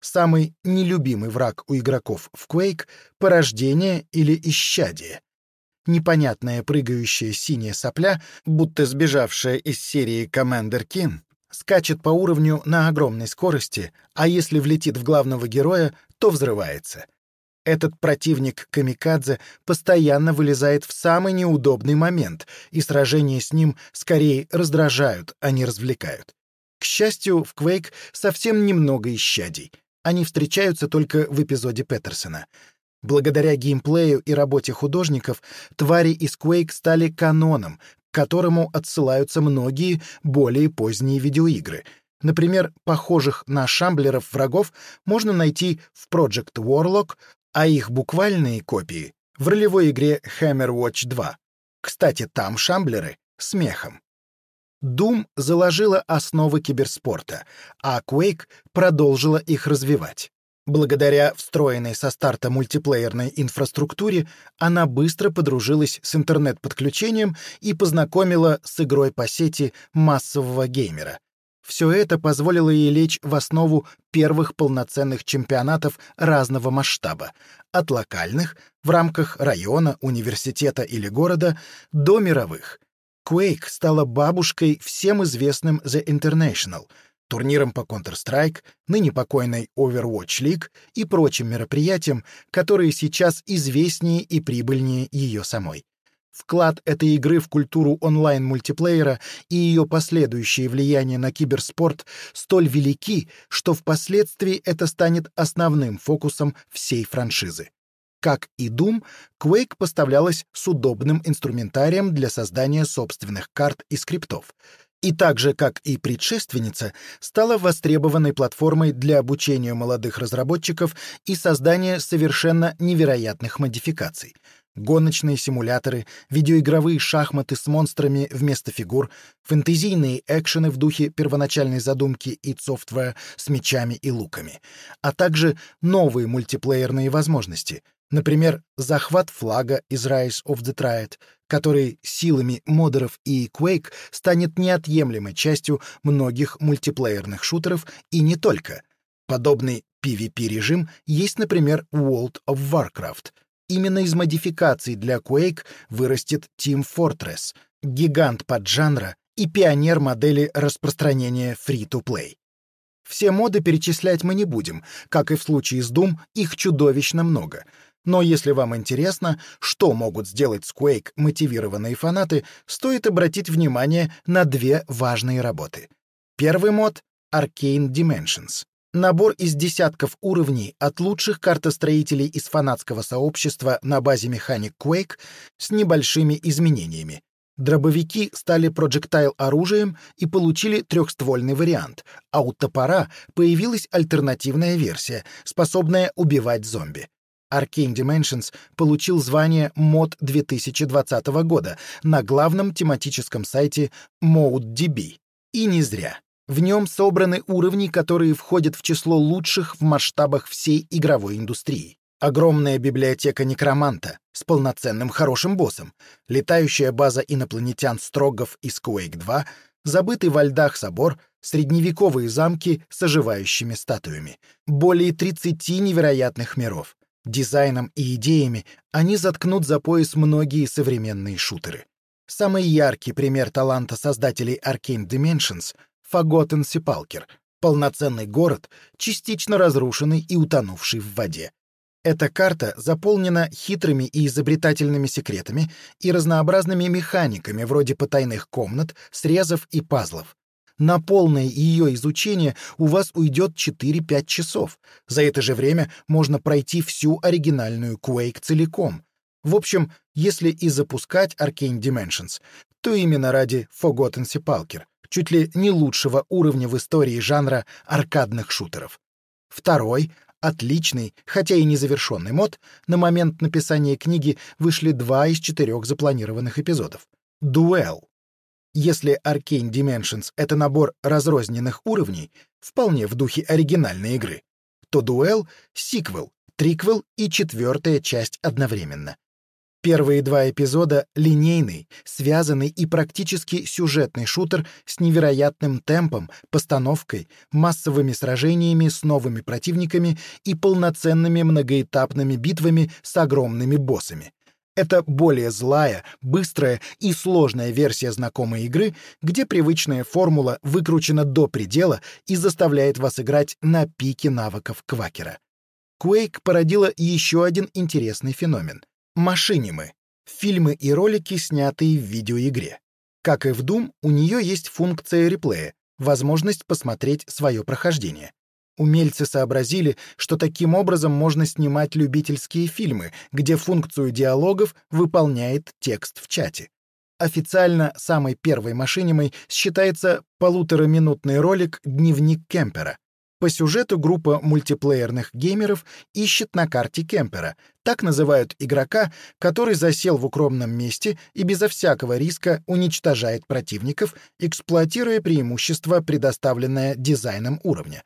Самый нелюбимый враг у игроков в Quake — порождение или исчадие. Непонятная прыгающая синяя сопля, будто сбежавшая из серии Commander King, скачет по уровню на огромной скорости, а если влетит в главного героя, то взрывается. Этот противник Камикадзе постоянно вылезает в самый неудобный момент, и сражения с ним скорее раздражают, а не развлекают. К счастью, в Quake совсем немного исчадий. Они встречаются только в эпизоде Петерсона. Благодаря геймплею и работе художников, твари из Quake стали каноном, к которому отсылаются многие более поздние видеоигры. Например, похожих на шамблеров врагов можно найти в Project Warlock, а их буквальные копии — в ролевой игре Hammer Watch 2. Кстати, там шамблеры с мехом. Doom заложила основы киберспорта, а Quake продолжила их развивать. Благодаря встроенной со старта мультиплеерной инфраструктуре она быстро подружилась с интернет-подключением и познакомила с игрой по сети массового геймера. Все это позволило ей лечь в основу первых полноценных чемпионатов разного масштаба, от локальных, в рамках района, университета или города, до мировых — Quake стала бабушкой всем известным The International, турниром по Counter-Strike, ныне покойной Overwatch League и прочим мероприятиям, которые сейчас известнее и прибыльнее ее самой. Вклад этой игры в культуру онлайн-мультиплеера и ее последующее влияние на киберспорт столь велики, что впоследствии это станет основным фокусом всей франшизы. Как и Doom, Quake поставлялась с удобным инструментарием для создания собственных карт и скриптов. И так же, как и предшественница, стала востребованной платформой для обучения молодых разработчиков и создания совершенно невероятных модификаций. Гоночные симуляторы, видеоигровые шахматы с монстрами вместо фигур, фэнтезийные экшены в духе первоначальной задумки и софтвера с мечами и луками, а также новые мультиплеерные возможности — Например, захват флага из Rise of the Triad, который силами модеров и Quake станет неотъемлемой частью многих мультиплеерных шутеров и не только. Подобный PvP-режим есть, например, World of Warcraft. Именно из модификаций для Quake вырастет Team Fortress, гигант поджанра и пионер модели распространения free-to-play. Все моды перечислять мы не будем, как и в случае с Doom, их чудовищно много — но если вам интересно, что могут сделать с Quake мотивированные фанаты, стоит обратить внимание на две важные работы. Первый мод — Arcane Dimensions. Набор из десятков уровней от лучших картостроителей из фанатского сообщества на базе механик Quake с небольшими изменениями. Дробовики стали проджектайл-оружием и получили трехствольный вариант, а у топора появилась альтернативная версия, способная убивать зомби. Arcane Dimensions получил звание мод 2020 года на главном тематическом сайте ModeDB. И не зря. В нем собраны уровни, которые входят в число лучших в масштабах всей игровой индустрии. Огромная библиотека некроманта с полноценным хорошим боссом, летающая база инопланетян Строгов из Quake 2, забытый во льдах собор, средневековые замки с оживающими статуями, более 30 невероятных миров, Дизайном и идеями они заткнут за пояс многие современные шутеры. Самый яркий пример таланта создателей Arcane Dimensions — Forgotten Sepulchre, полноценный город, частично разрушенный и утонувший в воде. Эта карта заполнена хитрыми и изобретательными секретами и разнообразными механиками вроде потайных комнат, срезов и пазлов. На полное ее изучение у вас уйдет 4-5 часов. За это же время можно пройти всю оригинальную Quake целиком. В общем, если и запускать Arcane Dimensions, то именно ради Forgotten Sepulchre, чуть ли не лучшего уровня в истории жанра аркадных шутеров. Второй, отличный, хотя и незавершенный мод, на момент написания книги вышли два из четырех запланированных эпизодов. Дуэл. Если Arcane Dimensions — это набор разрозненных уровней, вполне в духе оригинальной игры, то Дуэл — сиквел, триквел и четвертая часть одновременно. Первые два эпизода — линейный, связанный и практически сюжетный шутер с невероятным темпом, постановкой, массовыми сражениями с новыми противниками и полноценными многоэтапными битвами с огромными боссами. Это более злая, быстрая и сложная версия знакомой игры, где привычная формула выкручена до предела и заставляет вас играть на пике навыков Квакера. Quake породила еще один интересный феномен — Машинимы — фильмы и ролики, снятые в видеоигре. Как и в Doom, у нее есть функция реплея, возможность посмотреть свое прохождение. Умельцы сообразили, что таким образом можно снимать любительские фильмы, где функцию диалогов выполняет текст в чате. Официально самой первой машинимой считается полутораминутный ролик «Дневник Кемпера», по сюжету группа мультиплеерных геймеров ищет на карте кемпера. Так называют игрока, который засел в укромном месте и безо всякого риска уничтожает противников, эксплуатируя преимущество, предоставленное дизайном уровня.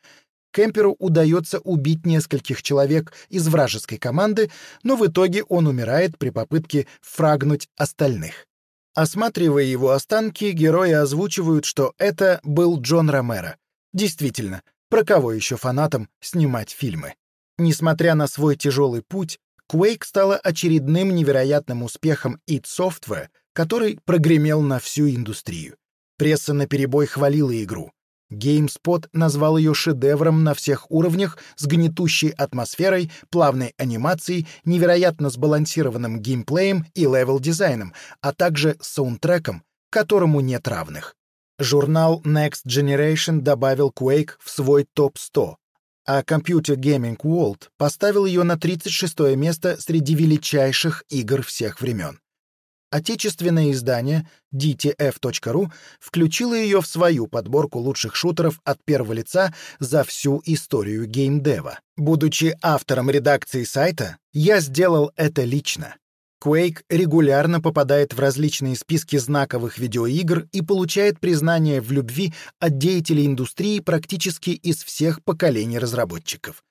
Кемперу удается убить нескольких человек из вражеской команды, но в итоге он умирает при попытке фрагнуть остальных. Осматривая его останки, герои озвучивают, что это был Джон Ромеро. Действительно, про кого еще фанатам снимать фильмы? Несмотря на свой тяжелый путь, Quake стала очередным невероятным успехом id Software, который прогремел на всю индустрию. Пресса наперебой хвалила игру. GameSpot назвал ее шедевром на всех уровнях с гнетущей атмосферой, плавной анимацией, невероятно сбалансированным геймплеем и левел-дизайном, а также саундтреком, которому нет равных. Журнал Next Generation добавил Quake в свой топ-100, а Computer Gaming World поставил ее на 36 место среди величайших игр всех времен. Отечественное издание DTF.ru включило ее в свою подборку лучших шутеров от первого лица за всю историю геймдева. Будучи автором редакции сайта, я сделал это лично. Quake регулярно попадает в различные списки знаковых видеоигр и получает признание в любви от деятелей индустрии практически из всех поколений разработчиков.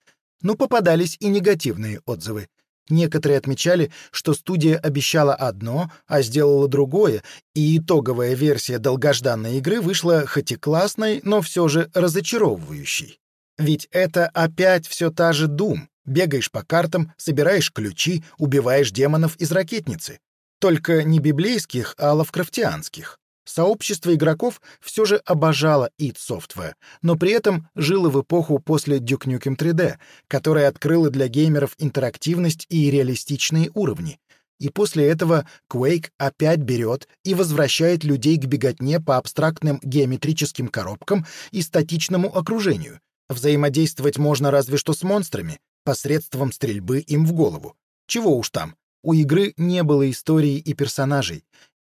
Но попадались и негативные отзывы. Некоторые отмечали, что студия обещала одно, а сделала другое, и итоговая версия долгожданной игры вышла хоть и классной, но все же разочаровывающей. Ведь это опять все та же Doom, Бегаешь по картам, собираешь ключи, убиваешь демонов из ракетницы. Только не библейских, а лавкрафтианских. Сообщество игроков все же обожало id Software, но при этом жило в эпоху после Duke Nukem 3D, которая открыла для геймеров интерактивность и реалистичные уровни. И после этого Quake опять берет и возвращает людей к беготне по абстрактным геометрическим коробкам и статичному окружению. Взаимодействовать можно разве что с монстрами, посредством стрельбы им в голову. Чего уж там, у игры не было истории и персонажей.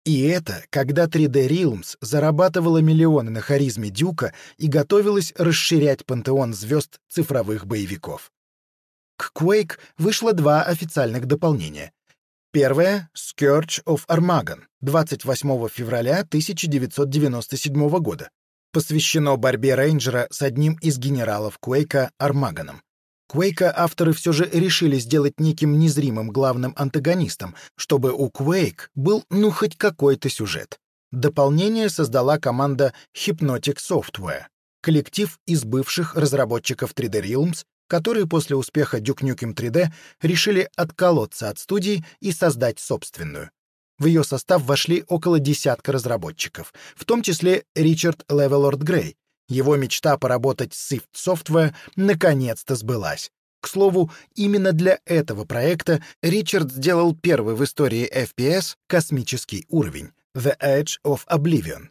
И это, когда 3D Realms зарабатывала миллионы на харизме Дюка и готовилась расширять пантеон звезд цифровых боевиков. К Quake вышло два официальных дополнения. Первое — Scourge of Armageddon 28 февраля 1997 года. Посвящено борьбе рейнджера с одним из генералов Куэйка Армаганом. Квейка авторы все же решили сделать неким незримым главным антагонистом, чтобы у Quake был ну хоть какой-то сюжет. Дополнение создала команда Hypnotic Software, коллектив из бывших разработчиков 3D Realms, которые после успеха Duke Nukem 3D решили отколоться от студии и создать собственную. В ее состав вошли около десятка разработчиков, в том числе Ричард Левелорд Грей, его мечта поработать с Sift Software наконец-то сбылась. К слову, именно для этого проекта Ричард сделал первый в истории FPS космический уровень — The Edge of Oblivion.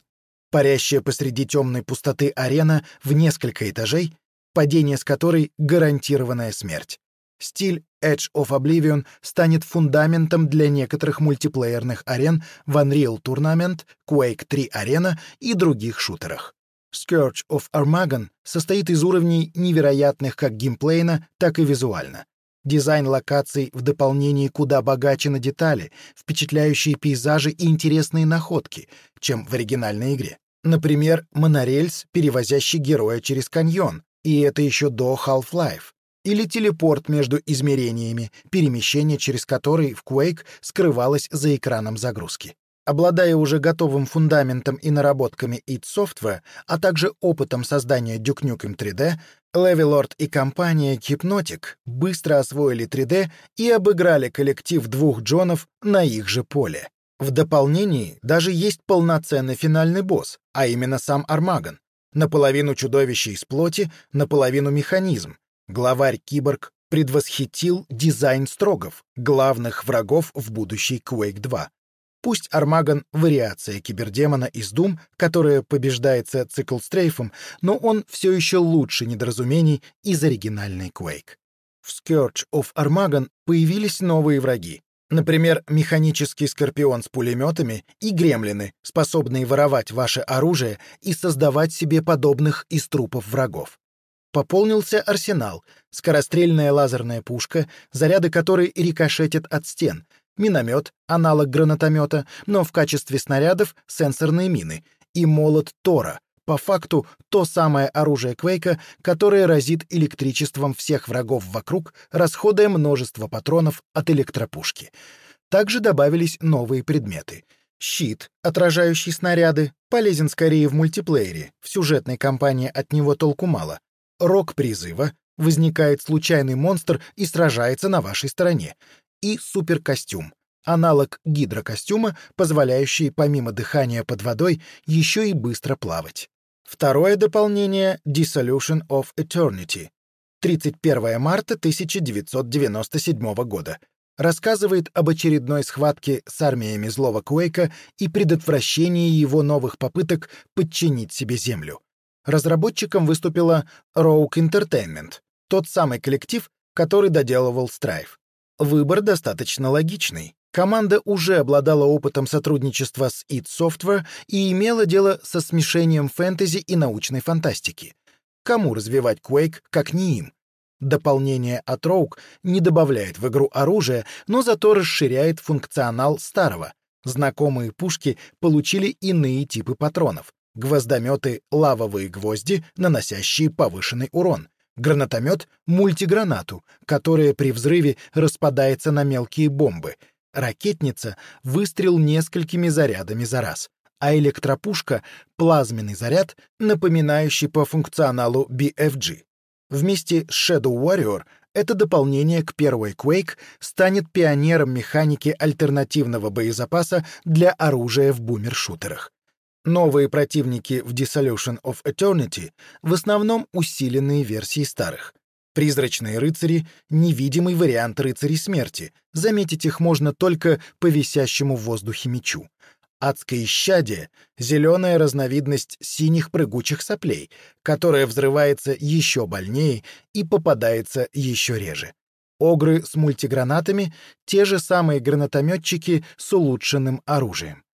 Парящая посреди темной пустоты арена в несколько этажей, падение с которой — гарантированная смерть. Стиль Edge of Oblivion станет фундаментом для некоторых мультиплеерных арен в Unreal Tournament, Quake 3 Arena и других шутерах. Scourge of Armageddon состоит из уровней невероятных как геймплейно, так и визуально. Дизайн локаций в дополнении куда богаче на детали, впечатляющие пейзажи и интересные находки, чем в оригинальной игре. Например, монорельс, перевозящий героя через каньон, и это еще до Half-Life. или телепорт между измерениями, перемещение через который в Quake скрывалось за экраном загрузки. Обладая уже готовым фундаментом и наработками id Software, а также опытом создания Duke Nukem 3D, Levelord и компания Hypnotic быстро освоили 3D и обыграли коллектив двух Джонов на их же поле. В дополнении даже есть полноценный финальный босс, а именно сам Армаган. Наполовину чудовище из плоти, наполовину механизм. Главарь Киборг предвосхитил дизайн строгов, главных врагов в будущей Quake 2. Пусть Армаган — вариация кибердемона из Doom, которая побеждается цикл-стрейфом, но он все еще лучше недоразумений из оригинальной Quake. В Scourge of Armageddon появились новые враги. Например, механический скорпион с пулеметами и гремлины, способные воровать ваше оружие и создавать себе подобных из трупов врагов. Пополнился арсенал, скорострельная лазерная пушка, заряды которой рикошетят от стен, миномет, аналог гранатомета, но в качестве снарядов сенсорные мины, и молот Тора, по факту то самое оружие Квейка, которое разит электричеством всех врагов вокруг, расходуя множество патронов от электропушки. Также добавились новые предметы. Щит, отражающий снаряды, полезен скорее в мультиплеере, в сюжетной кампании от него толку мало. Рок призыва, возникает случайный монстр и сражается на вашей стороне и суперкостюм, аналог гидрокостюма, позволяющий помимо дыхания под водой еще и быстро плавать. Второе дополнение — Dissolution of Eternity. 31 марта 1997 года. Рассказывает об очередной схватке с армиями злого Куэйка и предотвращении его новых попыток подчинить себе Землю. Разработчиком выступила Rogue Entertainment, тот самый коллектив, который доделывал Strife. Выбор достаточно логичный. Команда уже обладала опытом сотрудничества с id Software и имела дело со смешением фэнтези и научной фантастики. Кому развивать Quake, как не им? Дополнение от Rogue не добавляет в игру оружия, но зато расширяет функционал старого. Знакомые пушки получили иные типы патронов. Гвоздометы — лавовые гвозди, наносящие повышенный урон гранатомет — мультигранату, которая при взрыве распадается на мелкие бомбы, ракетница — выстрел несколькими зарядами за раз, а электропушка — плазменный заряд, напоминающий по функционалу BFG. Вместе с Shadow Warrior это дополнение к первой Quake станет пионером механики альтернативного боезапаса для оружия в бумершутерах. Новые противники в Dissolution of Eternity в основном усиленные версии старых. Призрачные рыцари — невидимый вариант рыцарей смерти. Заметить их можно только по висящему в воздухе мечу. Адское исчадие — зеленая разновидность синих прыгучих соплей, которая взрывается еще больнее и попадается еще реже. Огры с мультигранатами — те же самые гранатометчики с улучшенным оружием.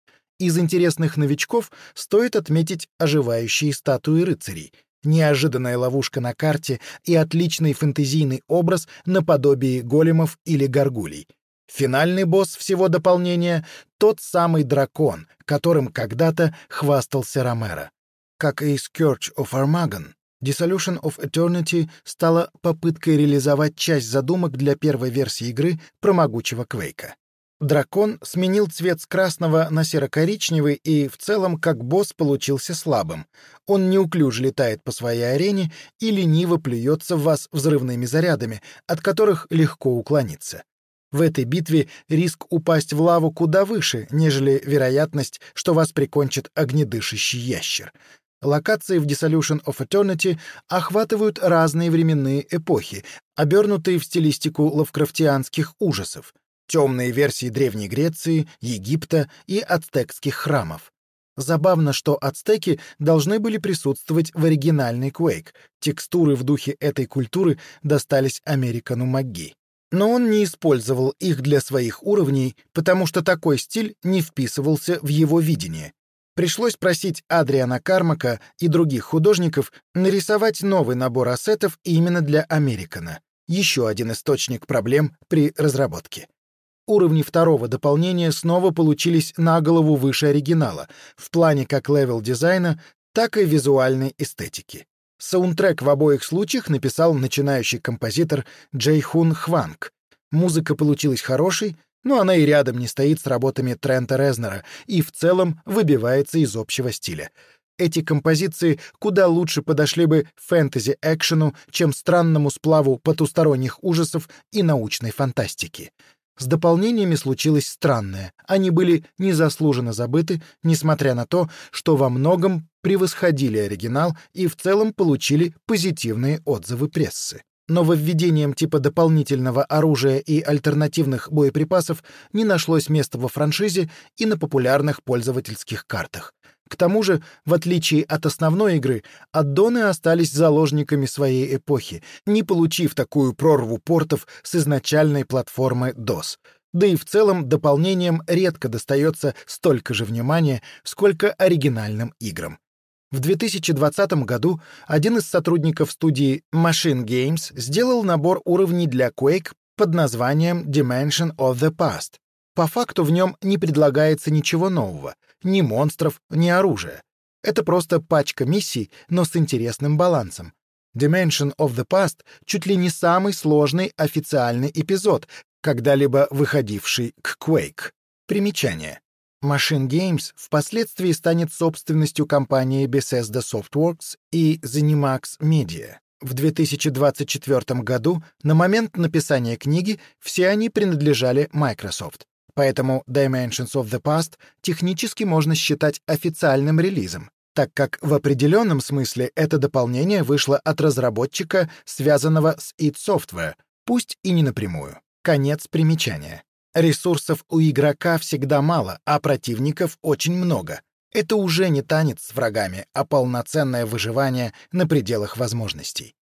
Из интересных новичков стоит отметить оживающие статуи рыцарей, неожиданная ловушка на карте и отличный фэнтезийный образ наподобие големов или горгулей. Финальный босс всего дополнения — тот самый дракон, которым когда-то хвастался Ромеро. Как и Scourge of Armageddon, Dissolution of Eternity стала попыткой реализовать часть задумок для первой версии игры про могучего Квейка. Дракон сменил цвет с красного на серо-коричневый и в целом как босс получился слабым. Он неуклюже летает по своей арене и лениво плюется в вас взрывными зарядами, от которых легко уклониться. В этой битве риск упасть в лаву куда выше, нежели вероятность, что вас прикончит огнедышащий ящер. Локации в Dissolution of Eternity охватывают разные временные эпохи, обернутые в стилистику лавкрафтианских ужасов темные версии Древней Греции, Египта и ацтекских храмов. Забавно, что ацтеки должны были присутствовать в оригинальной Quake. Текстуры в духе этой культуры достались Американу МакГи. Но он не использовал их для своих уровней, потому что такой стиль не вписывался в его видение. Пришлось просить Адриана Кармака и других художников нарисовать новый набор ассетов именно для Американа. Еще один источник проблем при разработке. Уровни второго дополнения снова получились на голову выше оригинала, в плане как левел дизайна, так и визуальной эстетики. Саундтрек в обоих случаях написал начинающий композитор Джей Хун Хванг. Музыка получилась хорошей, но она и рядом не стоит с работами Трента Резнера и в целом выбивается из общего стиля. Эти композиции куда лучше подошли бы фэнтези-экшену, чем странному сплаву потусторонних ужасов и научной фантастики. С дополнениями случилось странное. Они были незаслуженно забыты, несмотря на то, что во многом превосходили оригинал и в целом получили позитивные отзывы прессы. Нововведением типа дополнительного оружия и альтернативных боеприпасов не нашлось места во франшизе и на популярных пользовательских картах. К тому же, в отличие от основной игры, аддоны остались заложниками своей эпохи, не получив такую прорву портов с изначальной платформы DOS. Да и в целом дополнением редко достается столько же внимания, сколько оригинальным играм. В 2020 году один из сотрудников студии Machine Games сделал набор уровней для Quake под названием Dimension of the Past. По факту в нем не предлагается ничего нового, ни монстров, ни оружия. Это просто пачка миссий, но с интересным балансом. Dimension of the Past чуть ли не самый сложный официальный эпизод, когда-либо выходивший к Quake. Примечание. Machine Games впоследствии станет собственностью компании Bethesda Softworks и ZeniMax Media. В 2024 году, на момент написания книги, все они принадлежали Microsoft. Поэтому Dimensions of the Past технически можно считать официальным релизом, так как в определенном смысле это дополнение вышло от разработчика, связанного с id Software, пусть и не напрямую. Конец примечания. Ресурсов у игрока всегда мало, а противников очень много. Это уже не танец с врагами, а полноценное выживание на пределах возможностей.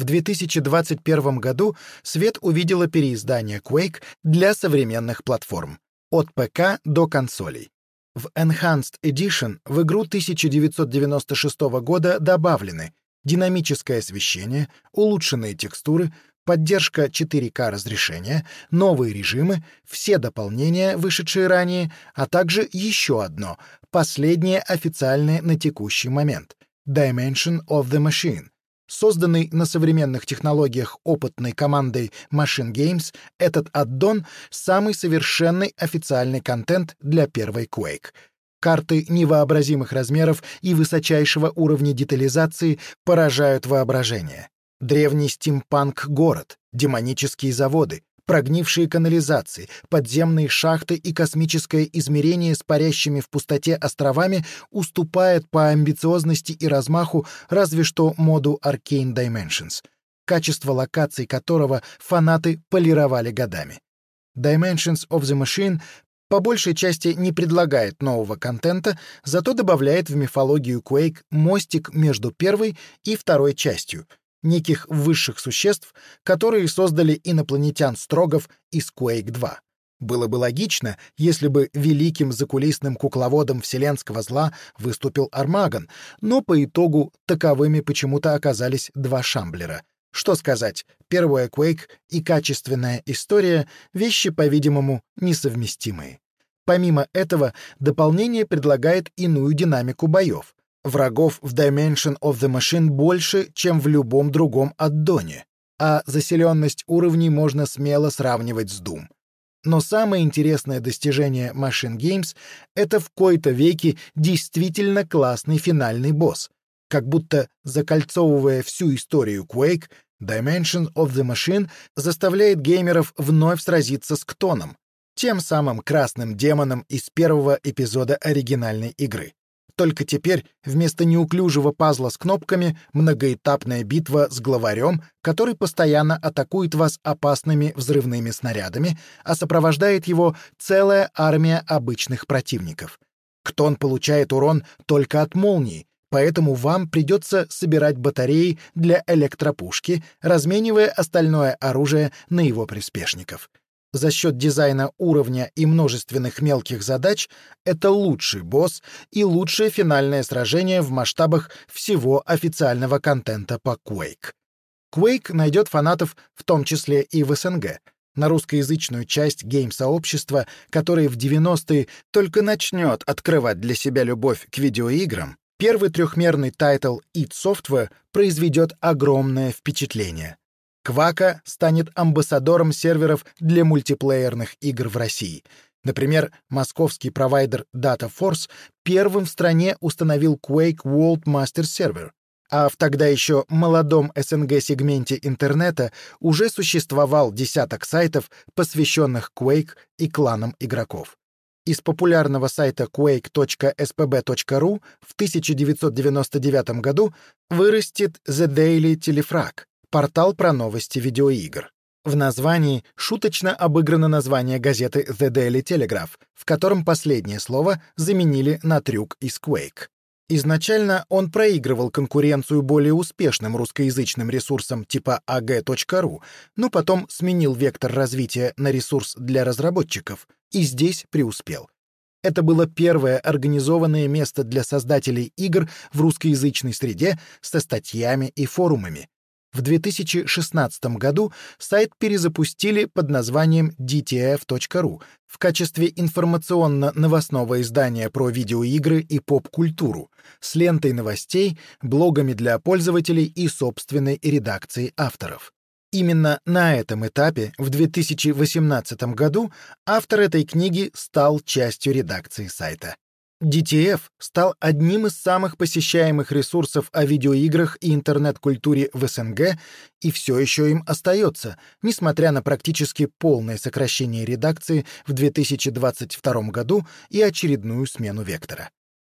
В 2021 году свет увидела переиздание Quake для современных платформ, от ПК до консолей. В Enhanced Edition в игру 1996 года добавлены динамическое освещение, улучшенные текстуры, поддержка 4К разрешения, новые режимы, все дополнения, вышедшие ранее, а также еще одно, последнее официальное на текущий момент — Dimension of the Machine. Созданный на современных технологиях опытной командой Machine Games, этот аддон — самый совершенный официальный контент для первой Quake — Карты невообразимых размеров и высочайшего уровня детализации поражают воображение. Древний стимпанк-город, демонические заводы, прогнившие канализации, подземные шахты и космическое измерение с парящими в пустоте островами уступает по амбициозности и размаху разве что моду Arcane Dimensions, качество локаций которого фанаты полировали годами. Dimensions of the Machine по большей части не предлагает нового контента, зато добавляет в мифологию Quake мостик между первой и второй частью — неких высших существ, которые создали инопланетян Строгов из Quake 2. Было бы логично, если бы великим закулисным кукловодом вселенского зла выступил Армаган, но по итогу таковыми почему-то оказались два Шамблера. Что сказать, первая Quake и качественная история — вещи, по-видимому, несовместимые. Помимо этого, дополнение предлагает иную динамику боев. Врагов в Dimension of the Machine больше, чем в любом другом аддоне, а заселенность уровней можно смело сравнивать с Doom. Но самое интересное достижение Machine Games — это в кои-то веки действительно классный финальный босс. Как будто, закольцовывая всю историю Quake, Dimension of the Machine заставляет геймеров вновь сразиться с Ктоном, тем самым красным демоном из первого эпизода оригинальной игры. Только теперь вместо неуклюжего пазла с кнопками многоэтапная битва с главарем, который постоянно атакует вас опасными взрывными снарядами, а сопровождает его целая армия обычных противников. Ктон получает урон только от молнии, поэтому вам придется собирать батареи для электропушки, разменивая остальное оружие на его приспешников за счет дизайна уровня и множественных мелких задач это лучший босс и лучшее финальное сражение в масштабах всего официального контента по Quake. Quake найдет фанатов в том числе и в СНГ. На русскоязычную часть гейм-сообщества, которое в 90-е только начнет открывать для себя любовь к видеоиграм, Первый трехмерный тайтл id Software произведет огромное впечатление. Квака станет амбассадором серверов для мультиплеерных игр в России. Например, московский провайдер DataForce первым в стране установил Quake World Master Server, а в тогда еще молодом СНГ-сегменте интернета уже существовал десяток сайтов, посвященных Quake и кланам игроков. Из популярного сайта quake.spb.ru в 1999 году вырастет The Daily Telefrag, портал про новости видеоигр. В названии шуточно обыграно название газеты The Daily Telegraph, в котором последнее слово заменили на трюк из Quake. Изначально он проигрывал конкуренцию более успешным русскоязычным ресурсам типа ag.ru, но потом сменил вектор развития на ресурс для разработчиков и здесь преуспел. Это было первое организованное место для создателей игр в русскоязычной среде со статьями и форумами. В 2016 году сайт перезапустили под названием dtf.ru в качестве информационно-новостного издания про видеоигры и поп-культуру с лентой новостей, блогами для пользователей и собственной редакцией авторов. Именно на этом этапе, в 2018 году, автор этой книги стал частью редакции сайта. DTF стал одним из самых посещаемых ресурсов о видеоиграх и интернет-культуре в СНГ и все еще им остается, несмотря на практически полное сокращение редакции в 2022 году и очередную смену вектора.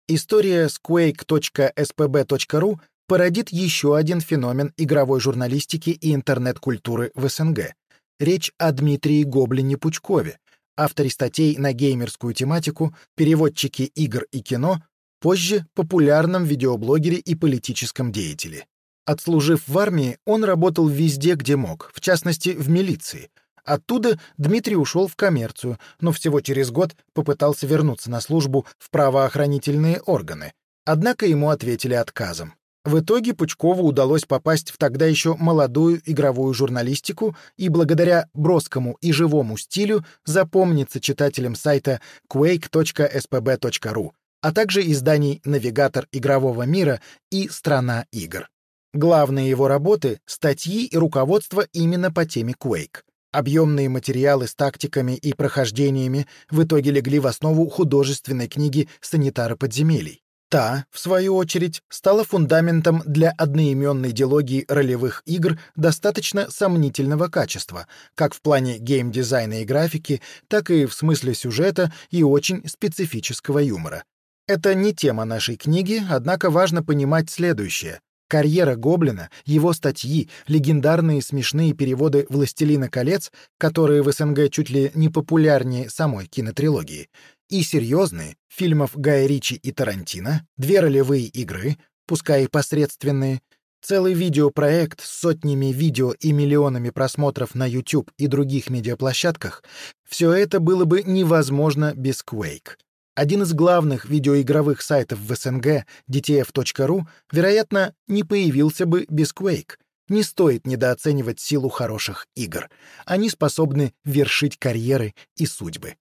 История с quake.spb.ru породит еще один феномен игровой журналистики и интернет-культуры в СНГ. Речь о Дмитрии Гоблине-Пучкове, авторе статей на геймерскую тематику, переводчике игр и кино, позже популярном видеоблогере и политическом деятеле. Отслужив в армии, он работал везде, где мог, в частности, в милиции. Оттуда Дмитрий ушел в коммерцию, но всего через год попытался вернуться на службу в правоохранительные органы. Однако ему ответили отказом. В итоге Пучкову удалось попасть в тогда еще молодую игровую журналистику и благодаря броскому и живому стилю запомниться читателям сайта quake.spb.ru, а также изданий «Навигатор игрового мира» и «Страна игр». Главные его работы — статьи и руководство именно по теме Quake. Объемные материалы с тактиками и прохождениями в итоге легли в основу художественной книги «Санитары подземелий». Та, в свою очередь, стала фундаментом для одноименной диалогии ролевых игр достаточно сомнительного качества, как в плане геймдизайна и графики, так и в смысле сюжета и очень специфического юмора. Это не тема нашей книги, однако важно понимать следующее. Карьера Гоблина, его статьи, легендарные смешные переводы «Властелина колец», которые в СНГ чуть ли не популярнее самой кинотрилогии, и серьезные, фильмов Гая Ричи и Тарантино, две ролевые игры, пускай и посредственные, целый видеопроект с сотнями видео и миллионами просмотров на YouTube и других медиаплощадках, все это было бы невозможно без Quake. Один из главных видеоигровых сайтов в СНГ, dtf.ru, вероятно, не появился бы без Quake. Не стоит недооценивать силу хороших игр. Они способны вершить карьеры и судьбы.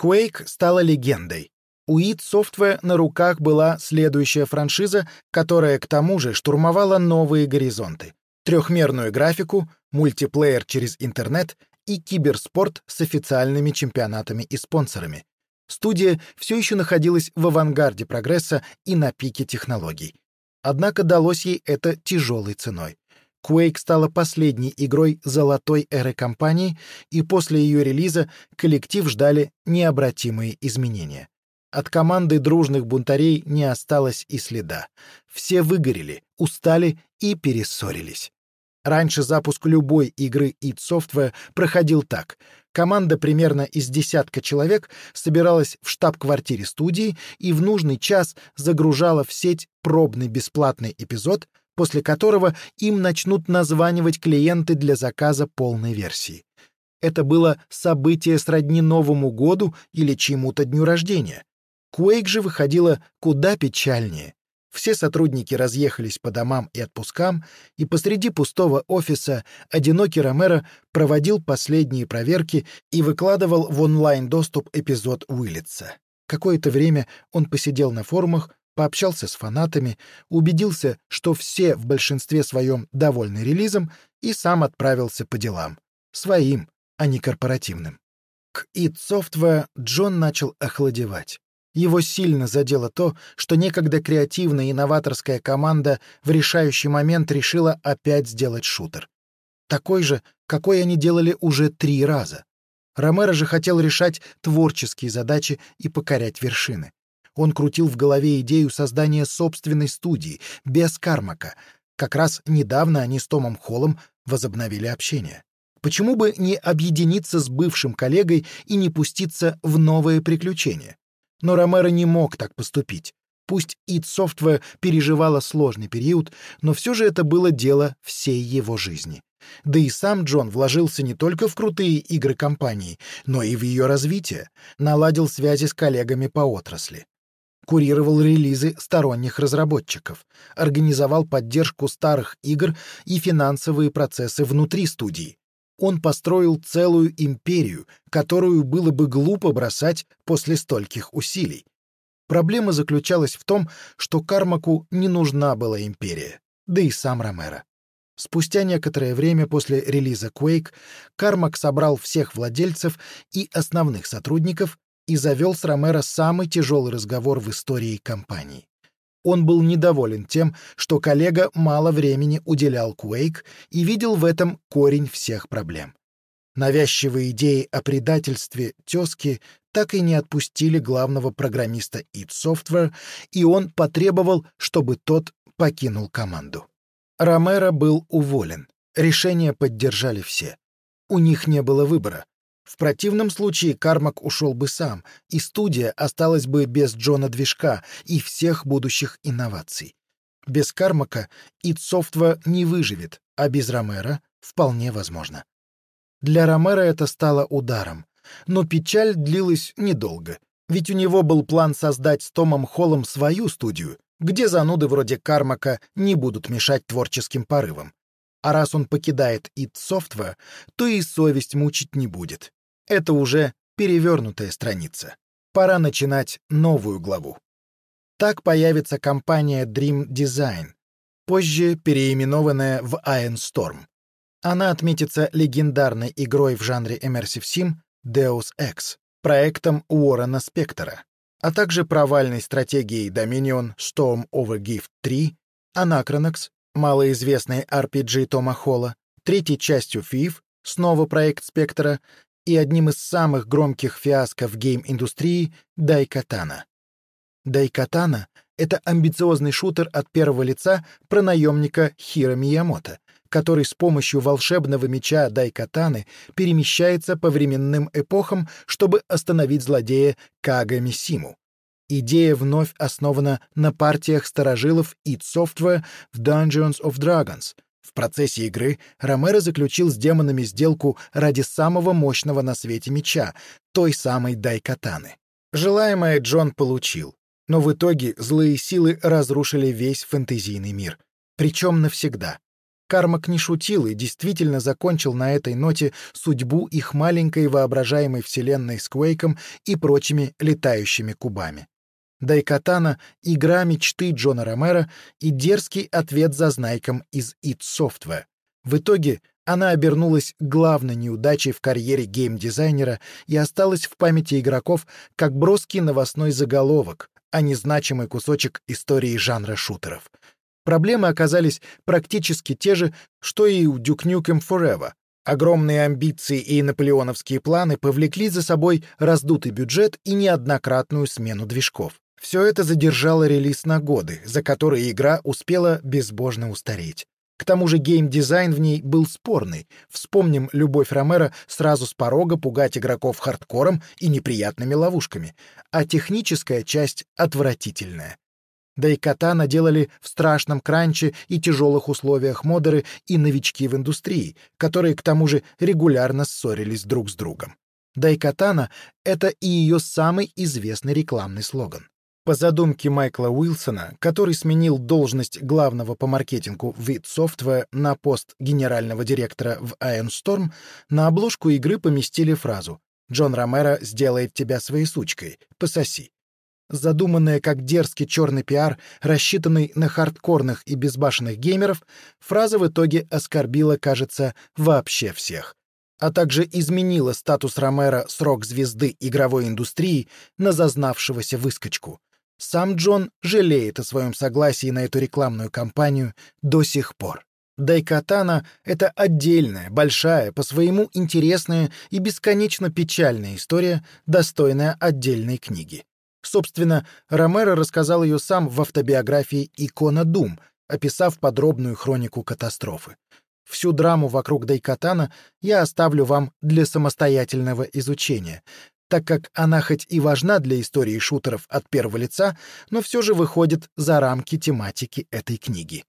Quake стала легендой. У id Software на руках была следующая франшиза, которая к тому же штурмовала новые горизонты. Трехмерную графику, мультиплеер через интернет и киберспорт с официальными чемпионатами и спонсорами. Студия все еще находилась в авангарде прогресса и на пике технологий. Однако далось ей это тяжелой ценой. Quake стала последней игрой золотой эры компании, и после ее релиза коллектив ждали необратимые изменения. От команды дружных бунтарей не осталось и следа. Все выгорели, устали и перессорились. Раньше запуск любой игры id Software проходил так. Команда примерно из десятка человек собиралась в штаб-квартире студии и в нужный час загружала в сеть пробный бесплатный эпизод, после которого им начнут названивать клиенты для заказа полной версии. Это было событие сродни Новому году или чему-то дню рождения. Quake же выходила куда печальнее. Все сотрудники разъехались по домам и отпускам, и посреди пустого офиса одинокий Ромеро проводил последние проверки и выкладывал в онлайн-доступ эпизод Уиллетса. Какое-то время он посидел на форумах, пообщался с фанатами, убедился, что все в большинстве своем довольны релизом, и сам отправился по делам. Своим, а не корпоративным. К id Software Джон начал охладевать. Его сильно задело то, что некогда креативная и новаторская команда в решающий момент решила опять сделать шутер. Такой же, какой они делали уже три раза. Ромеро же хотел решать творческие задачи и покорять вершины. Он крутил в голове идею создания собственной студии, без Кармака. Как раз недавно они с Томом Холлом возобновили общение. Почему бы не объединиться с бывшим коллегой и не пуститься в новые приключения? Но Ромеро не мог так поступить. Пусть id Software переживала сложный период, но все же это было дело всей его жизни. Да и сам Джон вложился не только в крутые игры компании, но и в ее развитие, наладил связи с коллегами по отрасли. Курировал релизы сторонних разработчиков, организовал поддержку старых игр и финансовые процессы внутри студии. Он построил целую империю, которую было бы глупо бросать после стольких усилий. Проблема заключалась в том, что Кармаку не нужна была империя, да и сам Ромеро. Спустя некоторое время после релиза Quake Кармак собрал всех владельцев и основных сотрудников и завел с Ромеро самый тяжелый разговор в истории компании. Он был недоволен тем, что коллега мало времени уделял Quake и видел в этом корень всех проблем. Навязчивые идеи о предательстве тезки так и не отпустили главного программиста id Software, и он потребовал, чтобы тот покинул команду. Ромеро был уволен. Решение поддержали все. У них не было выбора. В противном случае Кармак ушел бы сам, и студия осталась бы без Джона Движка и всех будущих инноваций. Без Кармака id Software не выживет, а без Ромеро вполне возможно. Для Ромеро это стало ударом. Но печаль длилась недолго, ведь у него был план создать с Томом Холлом свою студию, где зануды вроде Кармака не будут мешать творческим порывам. А раз он покидает id Software, то и совесть мучить не будет. Это уже перевернутая страница. Пора начинать новую главу. Так появится компания Dream Design, позже переименованная в Iron Storm. Она отметится легендарной игрой в жанре Immersive Sim Deus Ex, проектом Уоррена Спектора а также провальной стратегией Dominion Storm Over Gift 3, Anachronox, малоизвестной RPG Тома Холла, третьей частью FIF, снова проект Спектра, и одним из самых громких фиаско в гейм-индустрии Дайкатана. Дайкатана — это амбициозный шутер от первого лица про наемника Хиро Миямото, который с помощью волшебного меча Дайкатаны перемещается по временным эпохам, чтобы остановить злодея Кага Мисиму. Идея вновь основана на партиях старожилов id Software в Dungeons of Dragons. В процессе игры Ромеро заключил с демонами сделку ради самого мощного на свете меча, той самой Дайкатаны. Желаемое Джон получил, но в итоге злые силы разрушили весь фэнтезийный мир. Причем навсегда. Кармак не шутил и действительно закончил на этой ноте судьбу их маленькой воображаемой вселенной с Квейком и прочими летающими кубами. Дайкатана — игра мечты Джона Ромера и дерзкий ответ за знайком из id Software. В итоге она обернулась главной неудачей в карьере геймдизайнера и осталась в памяти игроков как броский новостной заголовок, а не значимый кусочек истории жанра шутеров — Проблемы оказались практически те же, что и у Duke Nukem Forever. Огромные амбиции и наполеоновские планы повлекли за собой раздутый бюджет и неоднократную смену движков. Все это задержало релиз на годы, за которые игра успела безбожно устареть. К тому же геймдизайн в ней был спорный. Вспомним любовь Ромера сразу с порога пугать игроков хардкором и неприятными ловушками, а техническая часть отвратительная. Да и катана делали в страшном кранче и тяжелых условиях модеры и новички в индустрии, которые к тому же регулярно ссорились друг с другом. Да и катана — это и ее самый известный рекламный слоган. По задумке Майкла Уилсона, который сменил должность главного по маркетингу в id Software на пост генерального директора в Iron Storm, на обложку игры поместили фразу «Джон Ромеро сделает тебя своей сучкой, пососи». Задуманная как дерзкий черный пиар, рассчитанный на хардкорных и безбашенных геймеров, фраза в итоге оскорбила, кажется, вообще всех. А также изменила статус Ромеро с рок-звезды игровой индустрии на зазнавшегося выскочку. Сам Джон жалеет о своем согласии на эту рекламную кампанию до сих пор. Дайкатана — это отдельная, большая, по своему интересная и бесконечно печальная история, достойная отдельной книги. Собственно, Ромеро рассказал ее сам в автобиографии «Икона Дум», описав подробную хронику катастрофы. Всю драму вокруг Дайкатана я оставлю вам для самостоятельного изучения, так как она хоть и важна для истории шутеров от первого лица, но все же выходит за рамки тематики этой книги.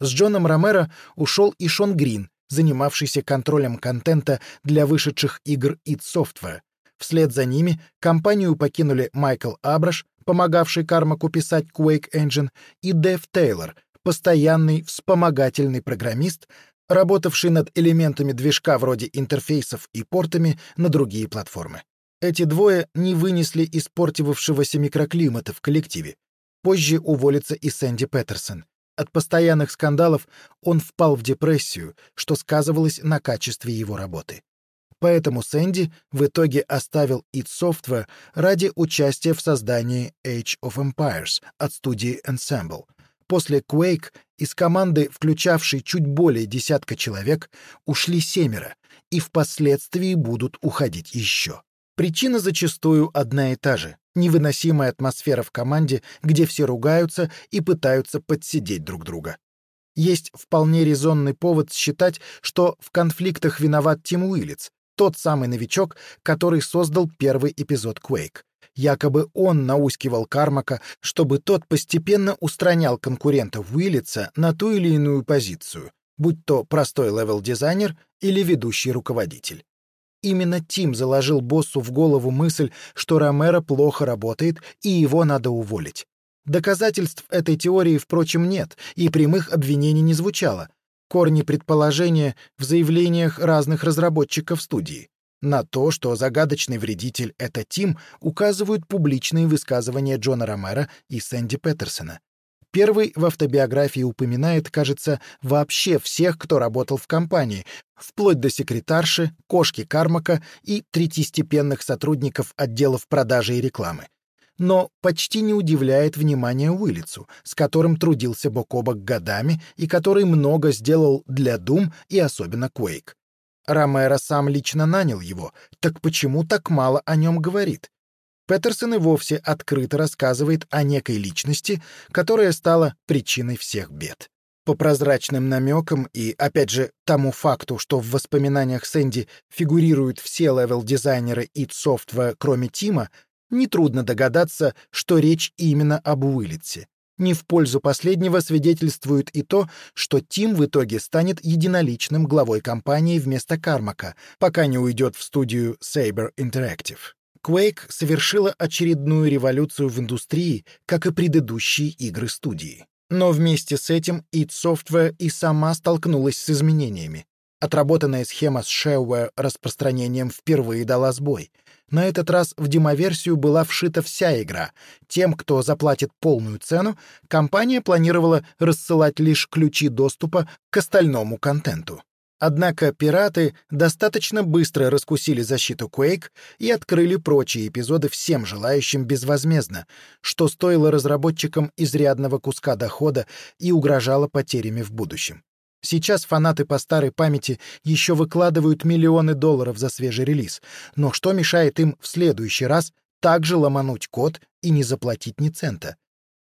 С Джоном Ромеро ушел и Шон Грин, занимавшийся контролем контента для вышедших игр id Software. Вслед за ними компанию покинули Майкл Абраш, помогавший Кармаку писать Quake Engine, и Дэв Тейлор, постоянный вспомогательный программист, работавший над элементами движка вроде интерфейсов и портами на другие платформы. Эти двое не вынесли испортившегося микроклимата в коллективе. Позже уволится и Сэнди Петерсон. От постоянных скандалов он впал в депрессию, что сказывалось на качестве его работы. Поэтому Сэнди в итоге оставил id Software ради участия в создании Age of Empires от студии Ensemble. После Quake из команды, включавшей чуть более десятка человек, ушли семеро, и впоследствии будут уходить еще. Причина зачастую одна и та же — невыносимая атмосфера в команде, где все ругаются и пытаются подсидеть друг друга. Есть вполне резонный повод считать, что в конфликтах виноват Тим Уиллиц, тот самый новичок, который создал первый эпизод Quake. Якобы он науськивал Кармака, чтобы тот постепенно устранял конкурента Уиллитса на ту или иную позицию, будь то простой левел-дизайнер или ведущий руководитель. Именно Тим заложил боссу в голову мысль, что Ромеро плохо работает и его надо уволить. Доказательств этой теории, впрочем, нет, и прямых обвинений не звучало. Корни предположения в заявлениях разных разработчиков студии. На то, что загадочный вредитель — это Тим, указывают публичные высказывания Джона Ромеро и Сэнди Петерсона. Первый в автобиографии упоминает, кажется, вообще всех, кто работал в компании, вплоть до секретарши, кошки Кармака и третьестепенных сотрудников отделов продажи и рекламы. Но почти не удивляет внимание Уиллицу, с которым трудился бок о бок годами и который много сделал для Doom и особенно Quake. Ромеро сам лично нанял его, так почему так мало о нем говорит? Петерсон и вовсе открыто рассказывает о некой личности, которая стала причиной всех бед. По прозрачным намекам и, опять же, тому факту, что в воспоминаниях Сэнди фигурируют все левел-дизайнеры id Software, кроме Тима, нетрудно догадаться, что речь именно об Уиллитсе. Не в пользу последнего свидетельствует и то, что Тим в итоге станет единоличным главой компании вместо Кармака, пока не уйдет в студию Saber Interactive. Quake совершила очередную революцию в индустрии, как и предыдущие игры студии. Но вместе с этим id Software и сама столкнулась с изменениями. Отработанная схема с shareware распространением впервые дала сбой. На этот раз в демоверсию была вшита вся игра. Тем, кто заплатит полную цену, компания планировала рассылать лишь ключи доступа к остальному контенту. Однако пираты достаточно быстро раскусили защиту Quake и открыли прочие эпизоды всем желающим безвозмездно, что стоило разработчикам изрядного куска дохода и угрожало потерями в будущем. Сейчас фанаты по старой памяти еще выкладывают миллионы долларов за свежий релиз, но что мешает им в следующий раз также ломануть код и не заплатить ни цента?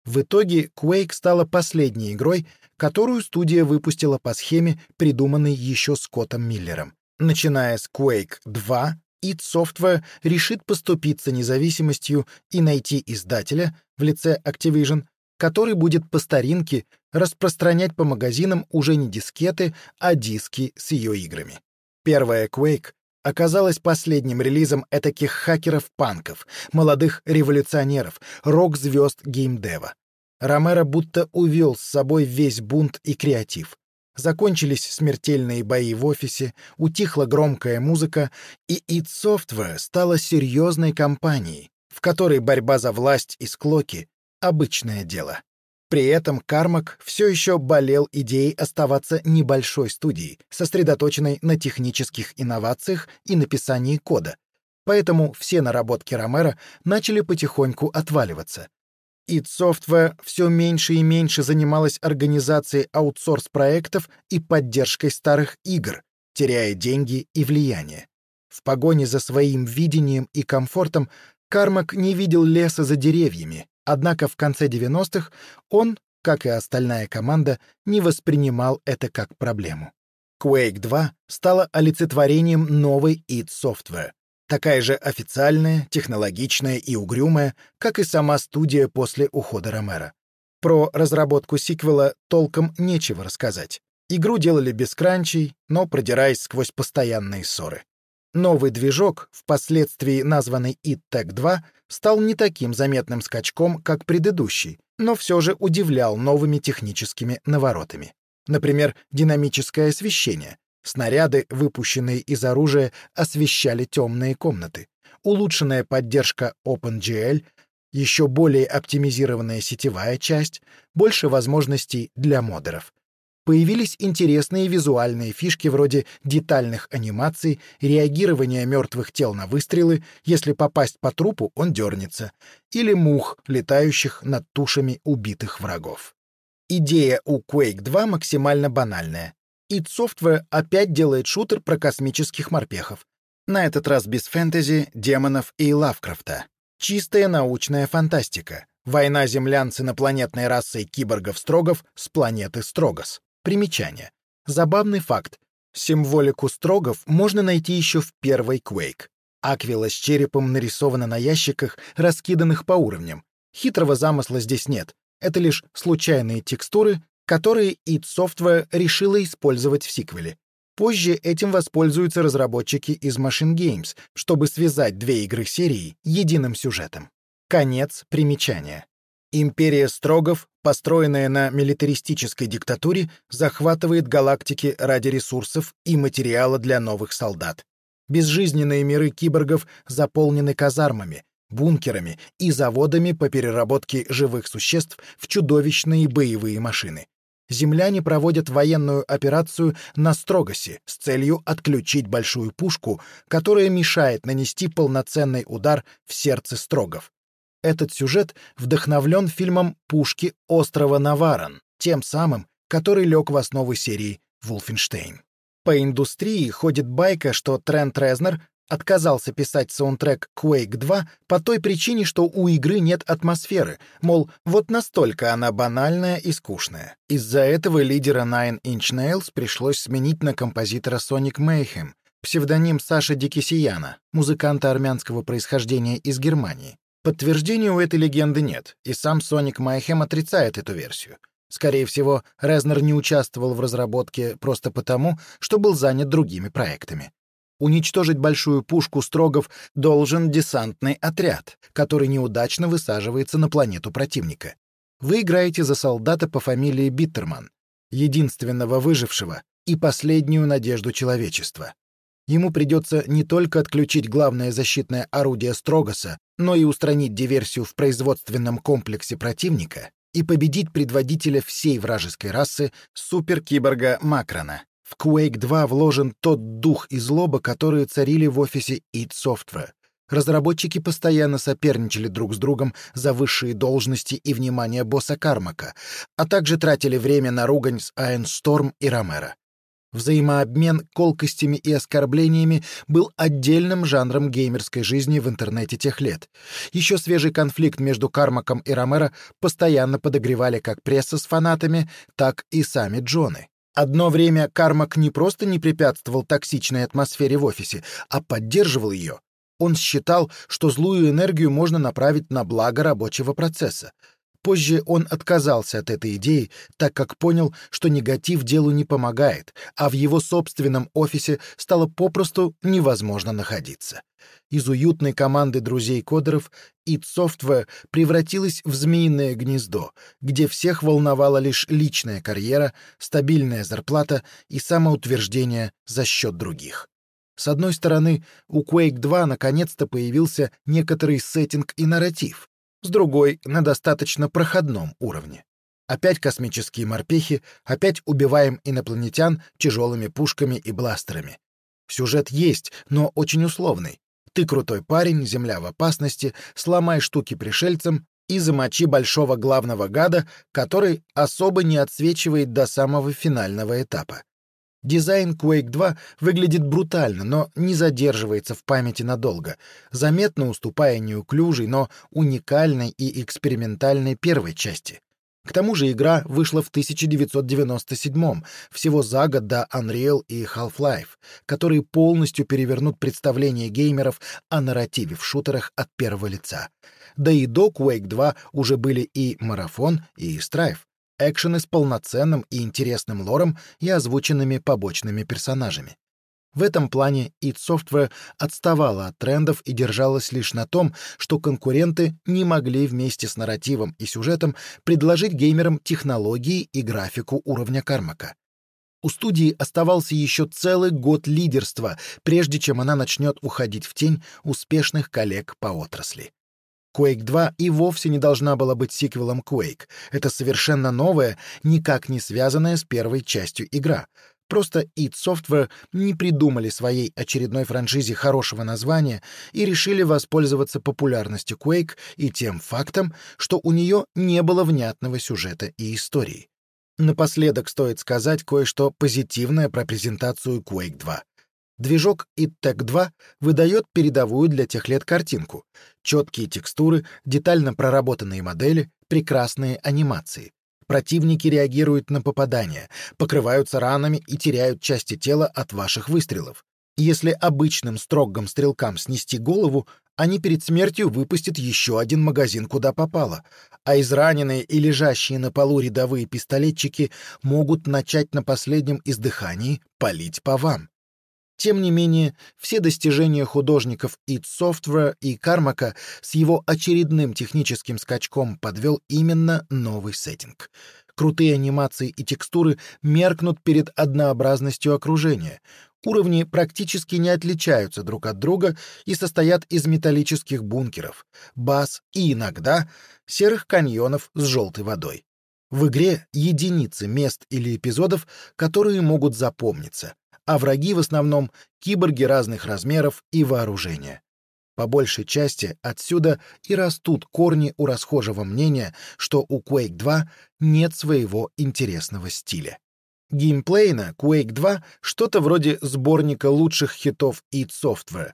В итоге Quake стала последней игрой, которую студия выпустила по схеме, придуманной еще Скоттом Миллером. Начиная с Quake 2, id Software решит поступиться независимостью и найти издателя в лице Activision, который будет по старинке распространять по магазинам уже не дискеты, а диски с ее играми. Первая Quake оказалась последним релизом этаких хакеров-панков, молодых революционеров, рок-звезд геймдева. Ромеро будто увел с собой весь бунт и креатив. Закончились смертельные бои в офисе, утихла громкая музыка, и id Software стала серьезной компанией, в которой борьба за власть и склоки — обычное дело. При этом Кармак все еще болел идеей оставаться небольшой студией, сосредоточенной на технических инновациях и написании кода. Поэтому все наработки Ромера начали потихоньку отваливаться. id Software все меньше и меньше занималась организацией аутсорс-проектов и поддержкой старых игр, теряя деньги и влияние. В погоне за своим видением и комфортом Кармак не видел леса за деревьями, Однако в конце 90-х он, как и остальная команда, не воспринимал это как проблему. Quake 2 стала олицетворением новой id Software, такая же официальная, технологичная и угрюмая, как и сама студия после ухода Ромера. Про разработку сиквела толком нечего рассказать. Игру делали без кранчей, но продираясь сквозь постоянные ссоры. Новый движок, впоследствии названный id 2, стал не таким заметным скачком, как предыдущий, но все же удивлял новыми техническими наворотами. Например, динамическое освещение. Снаряды, выпущенные из оружия, освещали темные комнаты. Улучшенная поддержка OpenGL, еще более оптимизированная сетевая часть, больше возможностей для модеров появились интересные визуальные фишки вроде детальных анимаций, реагирования мертвых тел на выстрелы, если попасть по трупу, он дернется, или мух, летающих над тушами убитых врагов. Идея у Quake 2 максимально банальная. id Software опять делает шутер про космических морпехов. На этот раз без фэнтези, демонов и Лавкрафта. Чистая научная фантастика. Война землян с инопланетной расой киборгов-строгов с планеты Строгос. Примечание. Забавный факт. Символику строгов можно найти еще в первой Quake. Аквила с черепом нарисована на ящиках, раскиданных по уровням. Хитрого замысла здесь нет. Это лишь случайные текстуры, которые id Software решила использовать в сиквеле. Позже этим воспользуются разработчики из Machine Games, чтобы связать две игры серии единым сюжетом. Конец примечания. Империя Строгов, построенная на милитаристической диктатуре, захватывает галактики ради ресурсов и материала для новых солдат. Безжизненные миры киборгов заполнены казармами, бункерами и заводами по переработке живых существ в чудовищные боевые машины. Земляне проводят военную операцию на Строгосе с целью отключить большую пушку, которая мешает нанести полноценный удар в сердце Строгов. Этот сюжет вдохновлен фильмом «Пушки острова Наваран», тем самым, который лег в основу серии «Вулфенштейн». По индустрии ходит байка, что Трент Резнер отказался писать саундтрек Quake 2 по той причине, что у игры нет атмосферы, мол, вот настолько она банальная и скучная. Из-за этого лидера Nine Inch Nails пришлось сменить на композитора Sonic Mayhem, псевдоним Саши Дикисияна, музыканта армянского происхождения из Германии. Подтверждения у этой легенды нет, и сам Соник Майхем отрицает эту версию. Скорее всего, Резнер не участвовал в разработке просто потому, что был занят другими проектами. Уничтожить большую пушку Строгов должен десантный отряд, который неудачно высаживается на планету противника. Вы играете за солдата по фамилии Биттерман, единственного выжившего и последнюю надежду человечества. Ему придется не только отключить главное защитное орудие Строгоса, но и устранить диверсию в производственном комплексе противника и победить предводителя всей вражеской расы суперкиборга Макрона. В Quake 2 вложен тот дух и злоба, которые царили в офисе id Software. Разработчики постоянно соперничали друг с другом за высшие должности и внимание босса Кармака, а также тратили время на ругань с Айн Сторм и Ромеро. Взаимообмен колкостями и оскорблениями был отдельным жанром геймерской жизни в интернете тех лет. Еще свежий конфликт между Кармаком и Ромеро постоянно подогревали как пресса с фанатами, так и сами Джоны. Одно время Кармак не просто не препятствовал токсичной атмосфере в офисе, а поддерживал ее. Он считал, что злую энергию можно направить на благо рабочего процесса. Позже он отказался от этой идеи, так как понял, что негатив делу не помогает, а в его собственном офисе стало попросту невозможно находиться. Из уютной команды друзей-кодеров id Software превратилась в змеиное гнездо, где всех волновала лишь личная карьера, стабильная зарплата и самоутверждение за счет других. С одной стороны, у Quake 2 наконец-то появился некоторый сеттинг и нарратив, с другой — на достаточно проходном уровне. Опять космические морпехи, опять убиваем инопланетян тяжелыми пушками и бластерами. Сюжет есть, но очень условный. Ты крутой парень, земля в опасности, сломай штуки пришельцам и замочи большого главного гада, который особо не отсвечивает до самого финального этапа. Дизайн Quake 2 выглядит брутально, но не задерживается в памяти надолго, заметно уступая неуклюжей, но уникальной и экспериментальной первой части. К тому же игра вышла в 1997 всего за год до Unreal и Half-Life, которые полностью перевернут представление геймеров о нарративе в шутерах от первого лица. Да и до Quake 2 уже были и Марафон, и Strife, экшены с полноценным и интересным лором и озвученными побочными персонажами. В этом плане id Software отставала от трендов и держалась лишь на том, что конкуренты не могли вместе с нарративом и сюжетом предложить геймерам технологии и графику уровня Кармака. У студии оставался еще целый год лидерства, прежде чем она начнет уходить в тень успешных коллег по отрасли. Quake 2 и вовсе не должна была быть сиквелом Quake. Это совершенно новая, никак не связанная с первой частью игра. Просто id Software не придумали своей очередной франшизе хорошего названия и решили воспользоваться популярностью Quake и тем фактом, что у нее не было внятного сюжета и истории. Напоследок стоит сказать кое-что позитивное про презентацию Quake 2. Движок ITEC 2 выдает передовую для тех лет картинку. Четкие текстуры, детально проработанные модели, прекрасные анимации. Противники реагируют на попадания, покрываются ранами и теряют части тела от ваших выстрелов. Если обычным строгам стрелкам снести голову, они перед смертью выпустят еще один магазин, куда попало, а израненные и лежащие на полу рядовые пистолетчики могут начать на последнем издыхании палить по вам. Тем не менее, все достижения художников id Software и Кармака с его очередным техническим скачком подвел именно новый сеттинг. Крутые анимации и текстуры меркнут перед однообразностью окружения. Уровни практически не отличаются друг от друга и состоят из металлических бункеров, баз и иногда серых каньонов с желтой водой. В игре единицы мест или эпизодов, которые могут запомниться, а враги в основном киборги разных размеров и вооружения. По большей части отсюда и растут корни у расхожего мнения, что у Quake 2 нет своего интересного стиля. Геймплейно Quake 2 что-то вроде сборника лучших хитов id Software.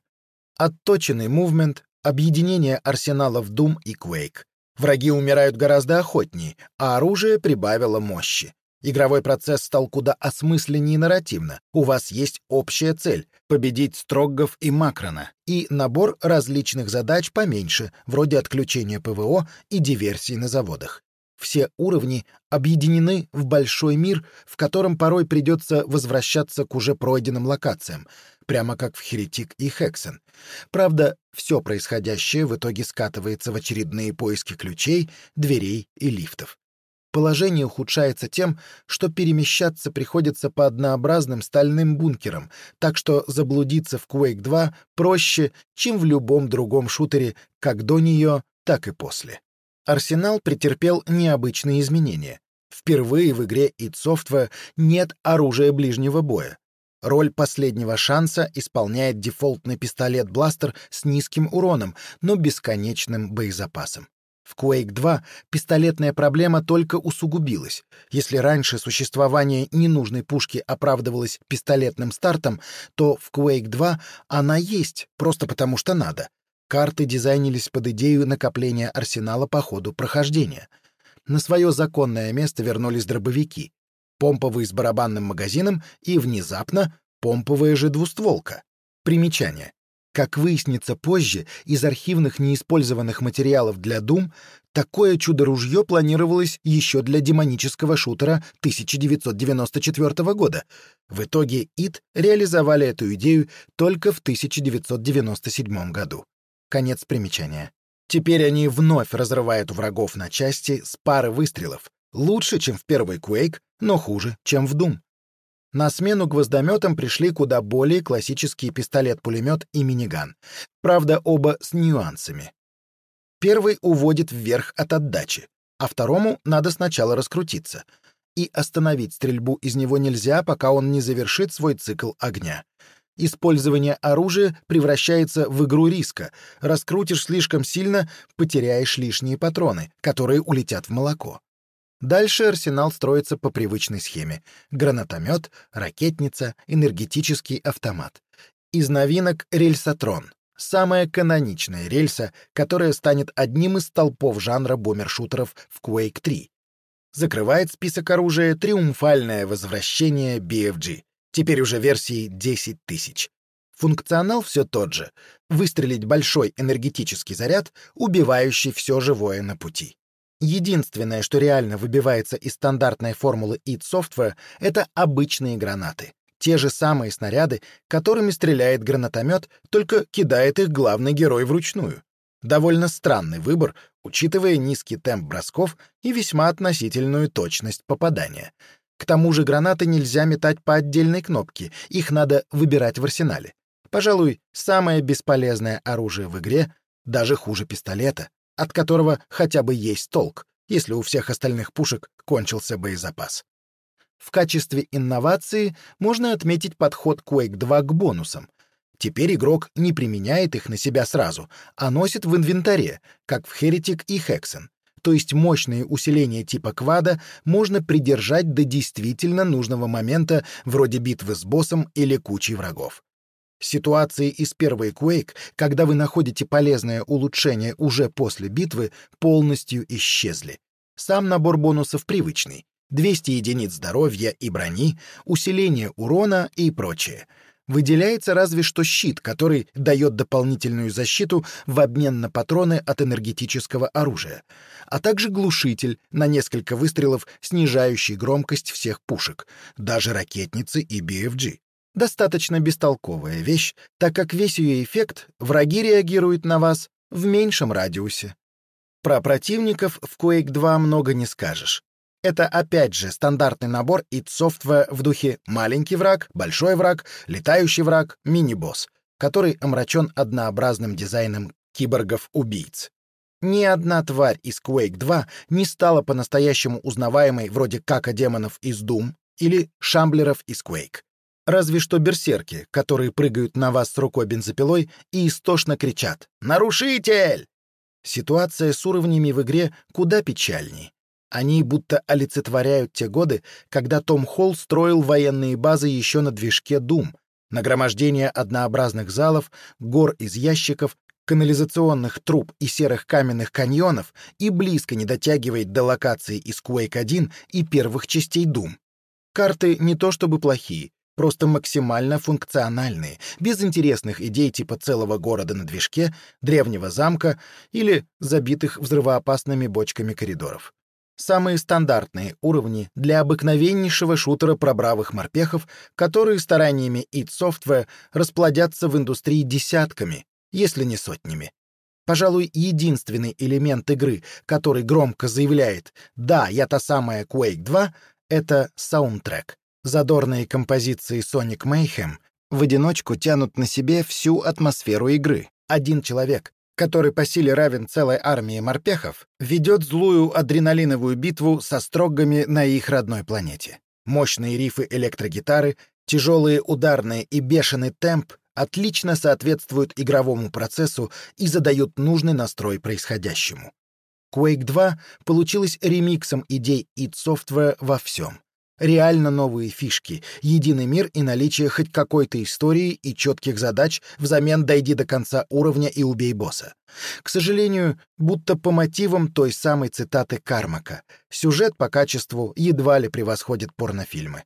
Отточенный мувмент, объединение арсеналов Doom и Quake. Враги умирают гораздо охотнее, а оружие прибавило мощи. Игровой процесс стал куда осмысленнее нарративно. У вас есть общая цель — победить Строггов и Макрона, и набор различных задач поменьше, вроде отключения ПВО и диверсий на заводах. Все уровни объединены в большой мир, в котором порой придется возвращаться к уже пройденным локациям, прямо как в Херетик и Хексен. Правда, все происходящее в итоге скатывается в очередные поиски ключей, дверей и лифтов. Положение ухудшается тем, что перемещаться приходится по однообразным стальным бункерам, так что заблудиться в Quake 2 проще, чем в любом другом шутере как до нее, так и после. Арсенал претерпел необычные изменения. Впервые в игре id Software нет оружия ближнего боя. Роль последнего шанса исполняет дефолтный пистолет-бластер с низким уроном, но бесконечным боезапасом. В Quake 2 пистолетная проблема только усугубилась. Если раньше существование ненужной пушки оправдывалось пистолетным стартом, то в Quake 2 она есть, просто потому что надо. Карты дизайнились под идею накопления арсенала по ходу прохождения. На свое законное место вернулись дробовики. Помповый с барабанным магазином и, внезапно, помповая же двустволка. Примечание. Как выяснится позже, из архивных неиспользованных материалов для Doom такое чудо-ружье планировалось еще для демонического шутера 1994 года. В итоге id реализовали эту идею только в 1997 году. Конец примечания. Теперь они вновь разрывают врагов на части с пары выстрелов. Лучше, чем в первый Quake, но хуже, чем в Doom. На смену гвоздометам пришли куда более классический пистолет-пулемет и миниган. Правда, оба с нюансами. Первый уводит вверх от отдачи, а второму надо сначала раскрутиться. И остановить стрельбу из него нельзя, пока он не завершит свой цикл огня. Использование оружия превращается в игру риска. Раскрутишь слишком сильно — потеряешь лишние патроны, которые улетят в молоко. Дальше арсенал строится по привычной схеме. Гранатомет, ракетница, энергетический автомат. Из новинок — рельсотрон. Самая каноничная рельса, которая станет одним из столпов жанра бомершутеров в Quake 3. Закрывает список оружия триумфальное возвращение BFG теперь уже версии 10 тысяч. Функционал все тот же — выстрелить большой энергетический заряд, убивающий все живое на пути. Единственное, что реально выбивается из стандартной формулы id Software, это обычные гранаты. Те же самые снаряды, которыми стреляет гранатомет, только кидает их главный герой вручную. Довольно странный выбор, учитывая низкий темп бросков и весьма относительную точность попадания — к тому же гранаты нельзя метать по отдельной кнопке, их надо выбирать в арсенале. Пожалуй, самое бесполезное оружие в игре, даже хуже пистолета, от которого хотя бы есть толк, если у всех остальных пушек кончился боезапас. В качестве инновации можно отметить подход Quake 2 к бонусам. Теперь игрок не применяет их на себя сразу, а носит в инвентаре, как в Heretic и Hexen то есть мощные усиления типа квада, можно придержать до действительно нужного момента, вроде битвы с боссом или кучей врагов. Ситуации из первой Quake, когда вы находите полезное улучшение уже после битвы, полностью исчезли. Сам набор бонусов привычный. 200 единиц здоровья и брони, усиление урона и прочее — Выделяется разве что щит, который дает дополнительную защиту в обмен на патроны от энергетического оружия, а также глушитель на несколько выстрелов, снижающий громкость всех пушек, даже ракетницы и BFG. Достаточно бестолковая вещь, так как весь ее эффект враги реагируют на вас в меньшем радиусе. Про противников в Quake 2 много не скажешь. Это опять же стандартный набор id Software в духе «маленький враг», «большой враг», «летающий враг», «мини-босс», который омрачен однообразным дизайном киборгов-убийц. Ни одна тварь из Quake 2 не стала по-настоящему узнаваемой вроде кака-демонов из Doom или шамблеров из Quake. Разве что берсерки, которые прыгают на вас с рукой бензопилой и истошно кричат «Нарушитель!». Ситуация с уровнями в игре куда печальней. Они будто олицетворяют те годы, когда Том Холл строил военные базы еще на движке Doom. Нагромождение однообразных залов, гор из ящиков, канализационных труб и серых каменных каньонов и близко не дотягивает до локации из Quake 1 и первых частей Doom. Карты не то чтобы плохие, просто максимально функциональные, без интересных идей типа целого города на движке, древнего замка или забитых взрывоопасными бочками коридоров. Самые стандартные уровни для обыкновеннейшего шутера про бравых морпехов, которые стараниями id Software расплодятся в индустрии десятками, если не сотнями. Пожалуй, единственный элемент игры, который громко заявляет «Да, я та самая Quake 2», это саундтрек. Задорные композиции Sonic Mayhem в одиночку тянут на себе всю атмосферу игры. Один человек, который по силе равен целой армии морпехов, ведет злую адреналиновую битву со строгами на их родной планете. Мощные рифы электрогитары, тяжелые ударные и бешеный темп отлично соответствуют игровому процессу и задают нужный настрой происходящему. Quake 2 получилась ремиксом идей id Software во всем. Реально новые фишки, единый мир и наличие хоть какой-то истории и четких задач взамен дойди до конца уровня и убей босса. К сожалению, будто по мотивам той самой цитаты Кармака, сюжет по качеству едва ли превосходит порнофильмы.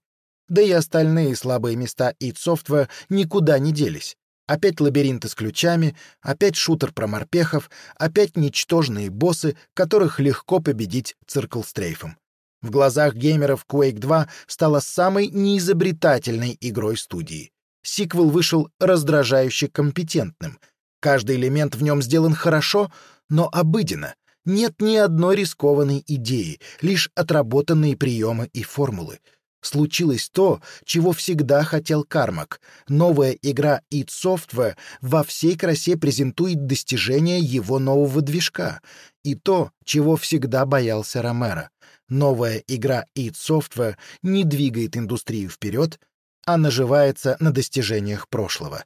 Да и остальные слабые места id Software никуда не делись. Опять лабиринты с ключами, опять шутер про морпехов, опять ничтожные боссы, которых легко победить циркл-стрейфом. В глазах геймеров Quake 2 стала самой неизобретательной игрой студии. Сиквел вышел раздражающе компетентным. Каждый элемент в нем сделан хорошо, но обыденно. Нет ни одной рискованной идеи, лишь отработанные приемы и формулы. случилось то, чего всегда хотел Кармак. Новая игра id Software во всей красе презентует достижения его нового движка. И то, чего всегда боялся Ромеро. Новая игра id Software не двигает индустрию вперед, а наживается на достижениях прошлого.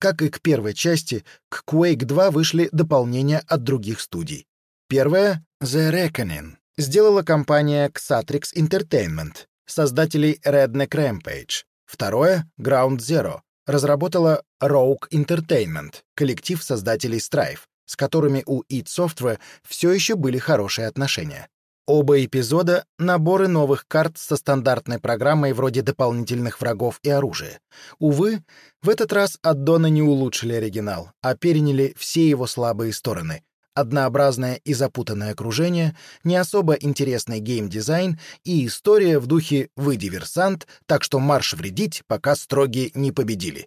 Как и к первой части, к Quake 2 вышли дополнения от других студий. Первое — The Reckoning. Сделала компания Xatrix Entertainment, создателей Redneck Rampage. Второе — Ground Zero. Разработала Rogue Entertainment, коллектив создателей Strife, с которыми у id Software все еще были хорошие отношения. Оба эпизода — наборы новых карт со стандартной программой вроде дополнительных врагов и оружия. Увы, в этот раз аддоны не улучшили оригинал, а переняли все его слабые стороны. Однообразное и запутанное окружение, не особо интересный геймдизайн и история в духе «вы диверсант, так что марш вредить, пока строги не победили».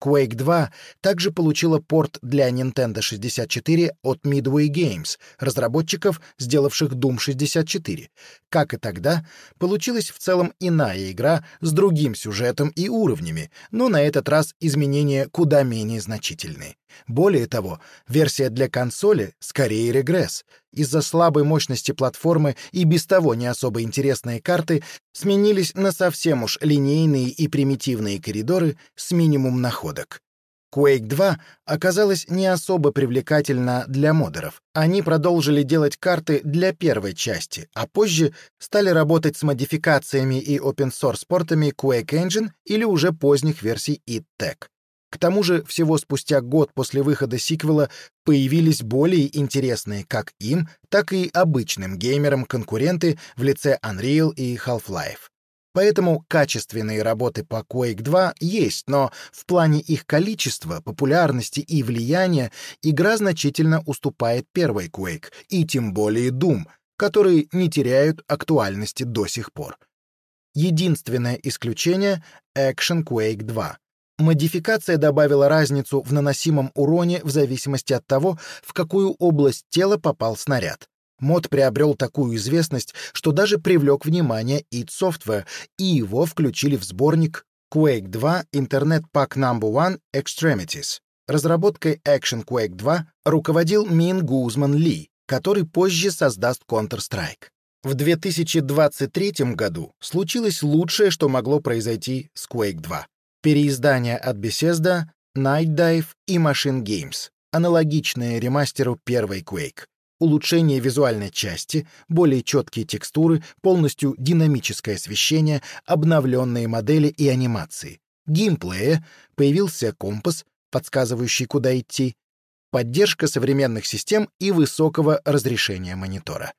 Quake 2 также получила порт для Nintendo 64 от Midway Games, разработчиков, сделавших Doom 64. Как и тогда, получилась в целом иная игра с другим сюжетом и уровнями, но на этот раз изменения куда менее значительные. Более того, версия для консоли скорее регресс. Из-за слабой мощности платформы и без того не особо интересные карты сменились на совсем уж линейные и примитивные коридоры с минимум находок. Quake 2 оказалась не особо привлекательна для модеров. Они продолжили делать карты для первой части, а позже стали работать с модификациями и open-source портами Quake Engine или уже поздних версий id Tech. К тому же, всего спустя год после выхода сиквела появились более интересные как им, так и обычным геймерам конкуренты в лице Unreal и Half-Life. Поэтому качественные работы по Quake 2 есть, но в плане их количества, популярности и влияния игра значительно уступает первой Quake, и тем более Doom, которые не теряют актуальности до сих пор. Единственное исключение — Action Quake 2. Модификация добавила разницу в наносимом уроне в зависимости от того, в какую область тела попал снаряд. Мод приобрел такую известность, что даже привлек внимание id Software, и его включили в сборник Quake 2 Internet Pack No. 1 Extremities. Разработкой Action Quake 2 руководил Мин Гузман Ли, который позже создаст Counter-Strike. В 2023 году случилось лучшее, что могло произойти с Quake 2 переиздание от Bethesda, Night Dive и Machine Games, аналогичные ремастеру первой Quake. Улучшение визуальной части, более четкие текстуры, полностью динамическое освещение, обновленные модели и анимации. Геймплея появился компас, подсказывающий, куда идти, поддержка современных систем и высокого разрешения монитора.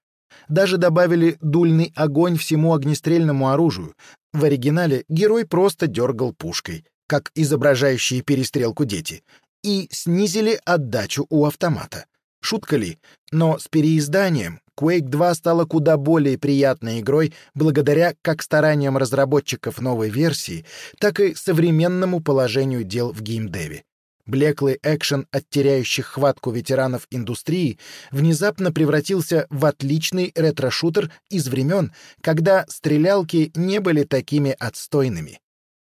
Даже добавили дульный огонь всему огнестрельному оружию, в оригинале герой просто дергал пушкой, как изображающие перестрелку дети, и снизили отдачу у автомата. Шутка ли? Но с переизданием Quake 2 стала куда более приятной игрой благодаря как стараниям разработчиков новой версии, так и современному положению дел в геймдеве. Блеклый экшен от теряющих хватку ветеранов индустрии внезапно превратился в отличный ретро-шутер из времен, когда стрелялки не были такими отстойными.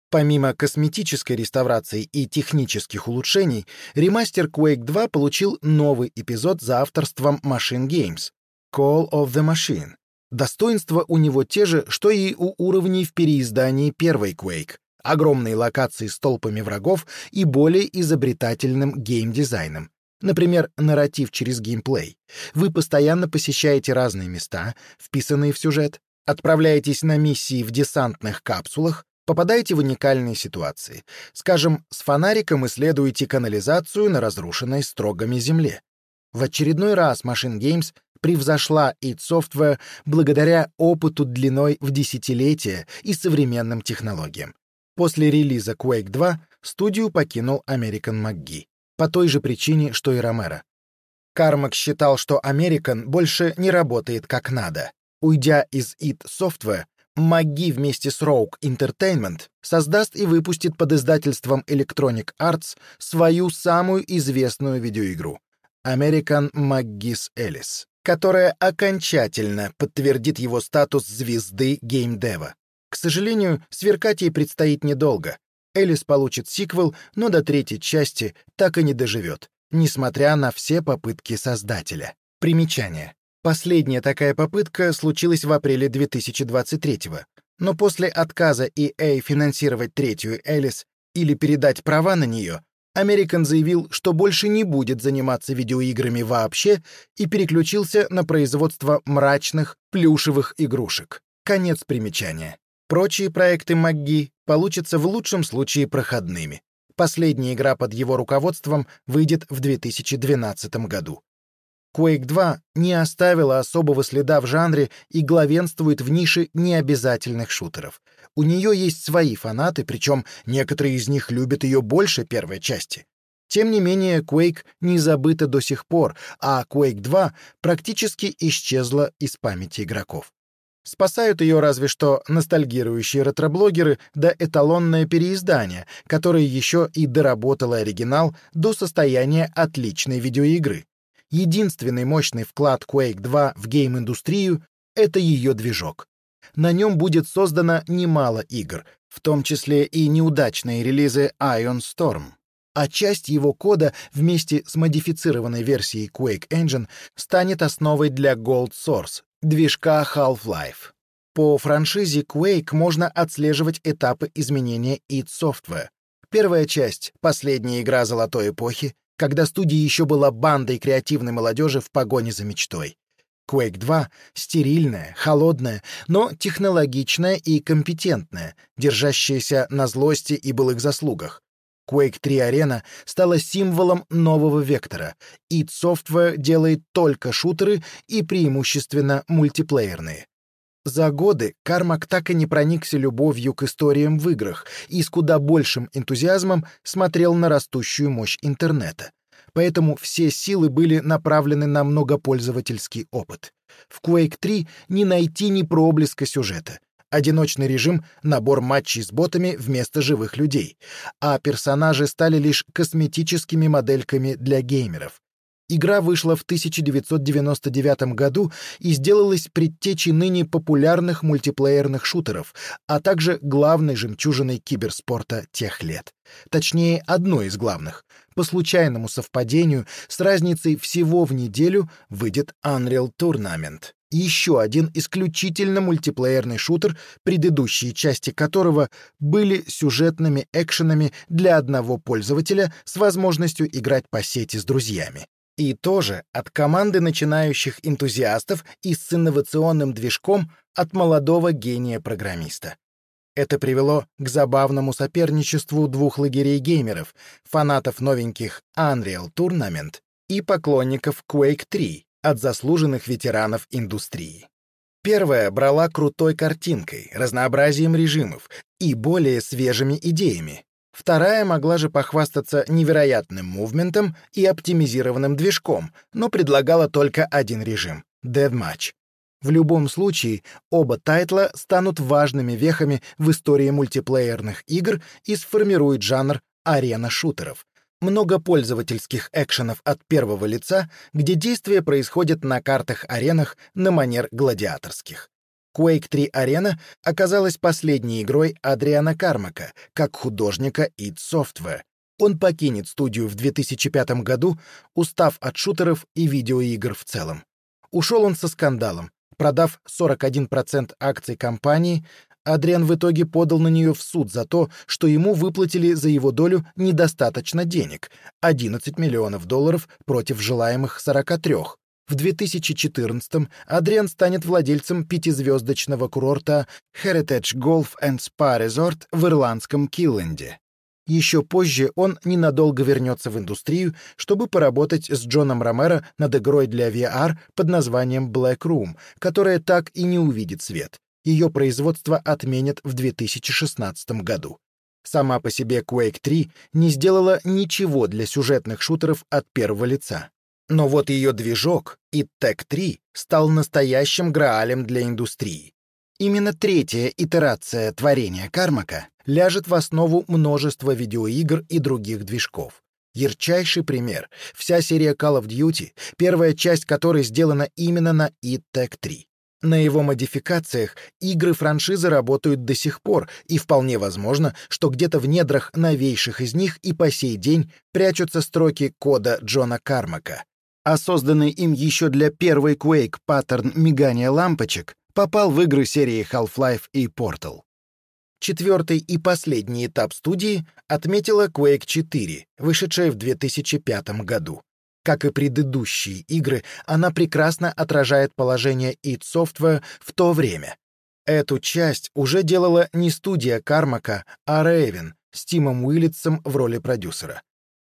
Помимо косметической реставрации и технических улучшений, ремастер Quake 2 получил новый эпизод за авторством Machine Games — Call of the Machine. Достоинства у него те же, что и у уровней в переиздании первой Quake огромные локации с толпами врагов и более изобретательным геймдизайном. Например, нарратив через геймплей. Вы постоянно посещаете разные места, вписанные в сюжет, отправляетесь на миссии в десантных капсулах, попадаете в уникальные ситуации. Скажем, с фонариком исследуете канализацию на разрушенной строгами земле. В очередной раз Machine Games превзошла id Software благодаря опыту длиной в десятилетия и современным технологиям. После релиза Quake 2 студию покинул American McGee. По той же причине, что и Ромеро. Кармак считал, что American больше не работает как надо. Уйдя из id Software, МакГи вместе с Rogue Entertainment создаст и выпустит под издательством Electronic Arts свою самую известную видеоигру American McGee's Alice, которая окончательно подтвердит его статус звезды геймдева. К сожалению, сверкать ей предстоит недолго. Элис получит сиквел, но до третьей части так и не доживет, несмотря на все попытки создателя. Примечание. Последняя такая попытка случилась в апреле 2023 -го. Но после отказа EA финансировать третью Элис или передать права на нее, American заявил, что больше не будет заниматься видеоиграми вообще и переключился на производство мрачных, плюшевых игрушек. Конец примечания. Прочие проекты МакГи получатся в лучшем случае проходными. Последняя игра под его руководством выйдет в 2012 году. Quake 2 не оставила особого следа в жанре и главенствует в нише необязательных шутеров. У нее есть свои фанаты, причем некоторые из них любят ее больше первой части. Тем не менее, Quake не забыта до сих пор, а Quake 2 практически исчезла из памяти игроков. Спасают ее разве что ностальгирующие ретроблогеры да эталонное переиздание, которое еще и доработало оригинал до состояния отличной видеоигры. Единственный мощный вклад Quake 2 в гейм-индустрию — это ее движок. На нем будет создано немало игр, в том числе и неудачные релизы Ion Storm. А часть его кода вместе с модифицированной версией Quake Engine станет основой для Gold Source, движка Half-Life. По франшизе Quake можно отслеживать этапы изменения id Software. Первая часть — последняя игра золотой эпохи, когда студия еще была бандой креативной молодежи в погоне за мечтой. Quake 2 — стерильная, холодная, но технологичная и компетентная, держащаяся на злости и былых заслугах. Quake 3 Arena стала символом нового вектора. id Software делает только шутеры и преимущественно мультиплеерные. За годы Кармак так и не проникся любовью к историям в играх и с куда большим энтузиазмом смотрел на растущую мощь интернета. Поэтому все силы были направлены на многопользовательский опыт. В Quake 3 не найти ни проблеска сюжета. Одиночный режим — набор матчей с ботами вместо живых людей, а персонажи стали лишь косметическими модельками для геймеров. Игра вышла в 1999 году и сделалась предтечей ныне популярных мультиплеерных шутеров, а также главной жемчужиной киберспорта тех лет. Точнее, одной из главных. По случайному совпадению, с разницей всего в неделю выйдет Unreal Tournament. Еще один исключительно мультиплеерный шутер, предыдущие части которого были сюжетными экшенами для одного пользователя с возможностью играть по сети с друзьями. И тоже от команды начинающих энтузиастов и с инновационным движком от молодого гения-программиста. Это привело к забавному соперничеству двух лагерей геймеров, фанатов новеньких Unreal Tournament и поклонников Quake 3 от заслуженных ветеранов индустрии. Первая брала крутой картинкой, разнообразием режимов и более свежими идеями, Вторая могла же похвастаться невероятным мувментом и оптимизированным движком, но предлагала только один режим — Deathmatch. В любом случае, оба тайтла станут важными вехами в истории мультиплеерных игр и сформируют жанр арена-шутеров. Много пользовательских экшенов от первого лица, где действия происходят на картах-аренах на манер гладиаторских. Quake 3 Arena оказалась последней игрой Адриана Кармака, как художника id Software. Он покинет студию в 2005 году, устав от шутеров и видеоигр в целом. Ушел он со скандалом. Продав 41% акций компании, Адриан в итоге подал на нее в суд за то, что ему выплатили за его долю недостаточно денег — 11 миллионов долларов против желаемых 43. В 2014-м Адриан станет владельцем пятизвездочного курорта Heritage Golf and Spa Resort в ирландском Килленде. Еще позже он ненадолго вернется в индустрию, чтобы поработать с Джоном Ромеро над игрой для VR под названием Black Room, которая так и не увидит свет. Ее производство отменят в 2016 году. Сама по себе Quake 3 не сделала ничего для сюжетных шутеров от первого лица. Но вот ее движок, Tech 3, стал настоящим граалем для индустрии. Именно третья итерация творения Кармака ляжет в основу множества видеоигр и других движков. Ярчайший пример — вся серия Call of Duty, первая часть которой сделана именно на id Tech 3. На его модификациях игры франшизы работают до сих пор, и вполне возможно, что где-то в недрах новейших из них и по сей день прячутся строки кода Джона Кармака. А созданный им еще для первой Quake паттерн мигания лампочек попал в игры серии Half-Life и Portal. Четвертый и последний этап студии отметила Quake 4, вышедшая в 2005 году. Как и предыдущие игры, она прекрасно отражает положение id Software в то время. Эту часть уже делала не студия Кармака, а Raven с Тимом Уиллетсом в роли продюсера.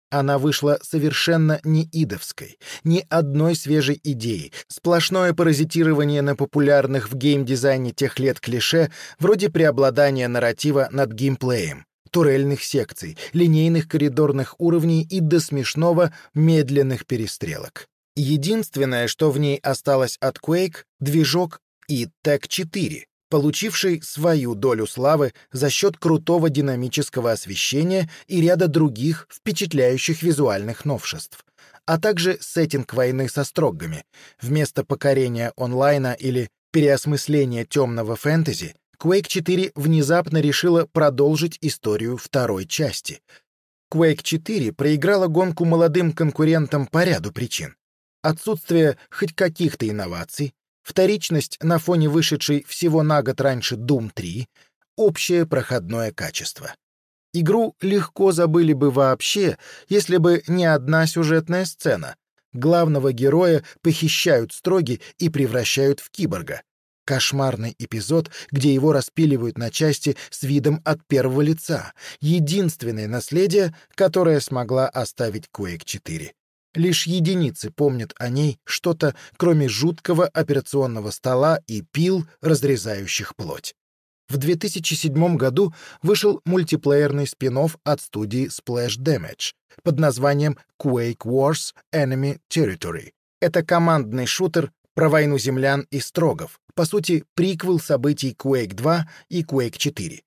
Она вышла совершенно не идовской, ни одной свежей идеи, сплошное паразитирование на популярных в геймдизайне тех лет клише, вроде преобладания нарратива над геймплеем, турельных секций, линейных коридорных уровней и до смешного медленных перестрелок. Единственное, что в ней осталось от Quake — движок и Tech 4, получивший свою долю славы за счет крутого динамического освещения и ряда других впечатляющих визуальных новшеств, а также сеттинг войны со строгами. Вместо покорения онлайна или переосмысления темного фэнтези Quake 4 внезапно решила продолжить историю второй части. Quake 4 проиграла гонку молодым конкурентам по ряду причин. Отсутствие хоть каких-то инноваций, вторичность на фоне вышедшей всего на год раньше Doom 3, общее проходное качество. Игру легко забыли бы вообще, если бы не одна сюжетная сцена. Главного героя похищают строги и превращают в киборга. Кошмарный эпизод, где его распиливают на части с видом от первого лица. Единственное наследие, которое смогла оставить Quake 4. Лишь единицы помнят о ней что-то, кроме жуткого операционного стола и пил, разрезающих плоть. В 2007 году вышел мультиплеерный спин от студии Splash Damage под названием Quake Wars Enemy Territory. Это командный шутер про войну землян и строгов, по сути, приквел событий Quake 2 и Quake 4.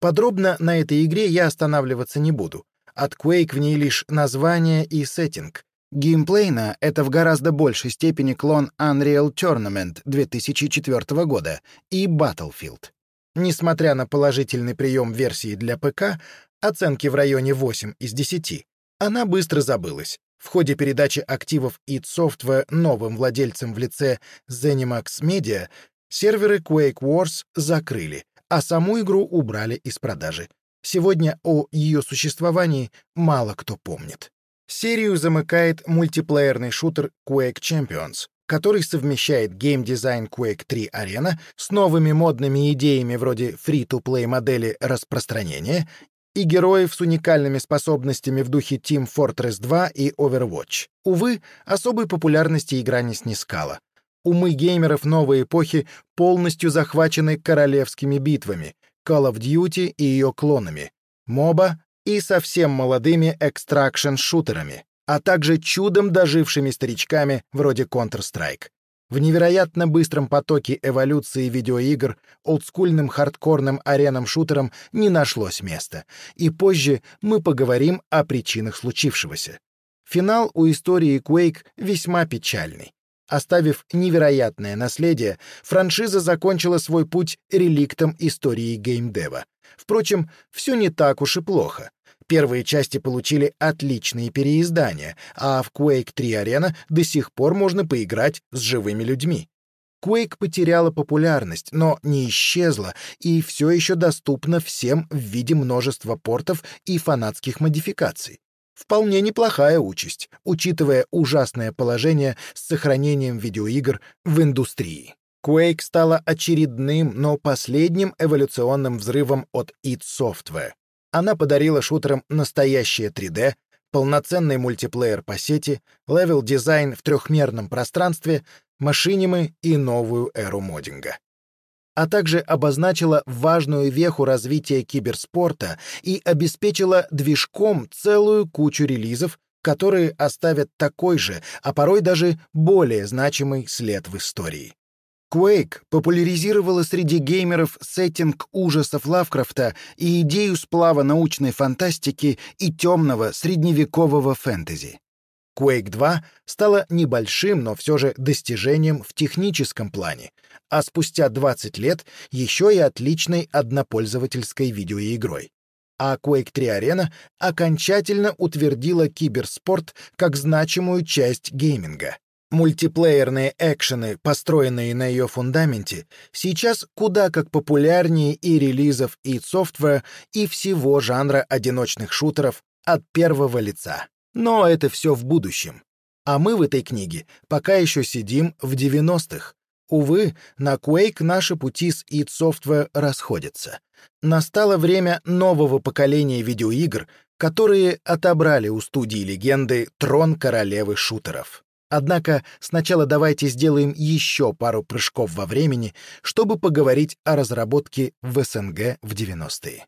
Подробно на этой игре я останавливаться не буду. От Quake в ней лишь название и сеттинг. Геймплейно это в гораздо большей степени клон Unreal Tournament 2004 года и Battlefield. Несмотря на положительный прием версии для ПК, оценки в районе 8 из 10, она быстро забылась. В ходе передачи активов id Software новым владельцам в лице ZeniMax Media серверы Quake Wars закрыли, а саму игру убрали из продажи. Сегодня о ее существовании мало кто помнит. Серию замыкает мультиплеерный шутер Quake Champions, который совмещает геймдизайн Quake 3 Arena с новыми модными идеями вроде free-to-play модели распространения и героев с уникальными способностями в духе Team Fortress 2 и Overwatch. Увы, особой популярности игра не снискала. Умы геймеров новой эпохи полностью захвачены королевскими битвами, Call of Duty и ее клонами, MOBA и совсем молодыми экстракшн-шутерами, а также чудом дожившими старичками вроде Counter-Strike. В невероятно быстром потоке эволюции видеоигр олдскульным хардкорным аренам-шутерам не нашлось места, и позже мы поговорим о причинах случившегося. Финал у истории Quake весьма печальный. Оставив невероятное наследие, франшиза закончила свой путь реликтом истории геймдева. Впрочем, все не так уж и плохо. Первые части получили отличные переиздания, а в Quake 3 Arena до сих пор можно поиграть с живыми людьми. Quake потеряла популярность, но не исчезла и все еще доступна всем в виде множества портов и фанатских модификаций. Вполне неплохая участь, учитывая ужасное положение с сохранением видеоигр в индустрии. Quake стала очередным, но последним эволюционным взрывом от id Software. Она подарила шутерам настоящее 3D, полноценный мультиплеер по сети, левел-дизайн в трехмерном пространстве, машинимы и новую эру моддинга. А также обозначила важную веху развития киберспорта и обеспечила движком целую кучу релизов, которые оставят такой же, а порой даже более значимый след в истории. Quake популяризировала среди геймеров сеттинг ужасов Лавкрафта и идею сплава научной фантастики и темного средневекового фэнтези. Quake 2 стала небольшим, но все же достижением в техническом плане. А спустя 20 лет еще и отличной однопользовательской видеоигрой. А Quake 3 Arena окончательно утвердила киберспорт как значимую часть гейминга. Мультиплеерные экшены, построенные на ее фундаменте, сейчас куда как популярнее и релизов id Software, и всего жанра одиночных шутеров от первого лица. Но это все в будущем. А мы в этой книге пока еще сидим в 90-х. Увы, на Quake наши пути с id Software расходятся. Настало время нового поколения видеоигр, которые отобрали у студии легенды трон королевы шутеров. Однако сначала давайте сделаем еще пару прыжков во времени, чтобы поговорить о разработке в СНГ в 90-е.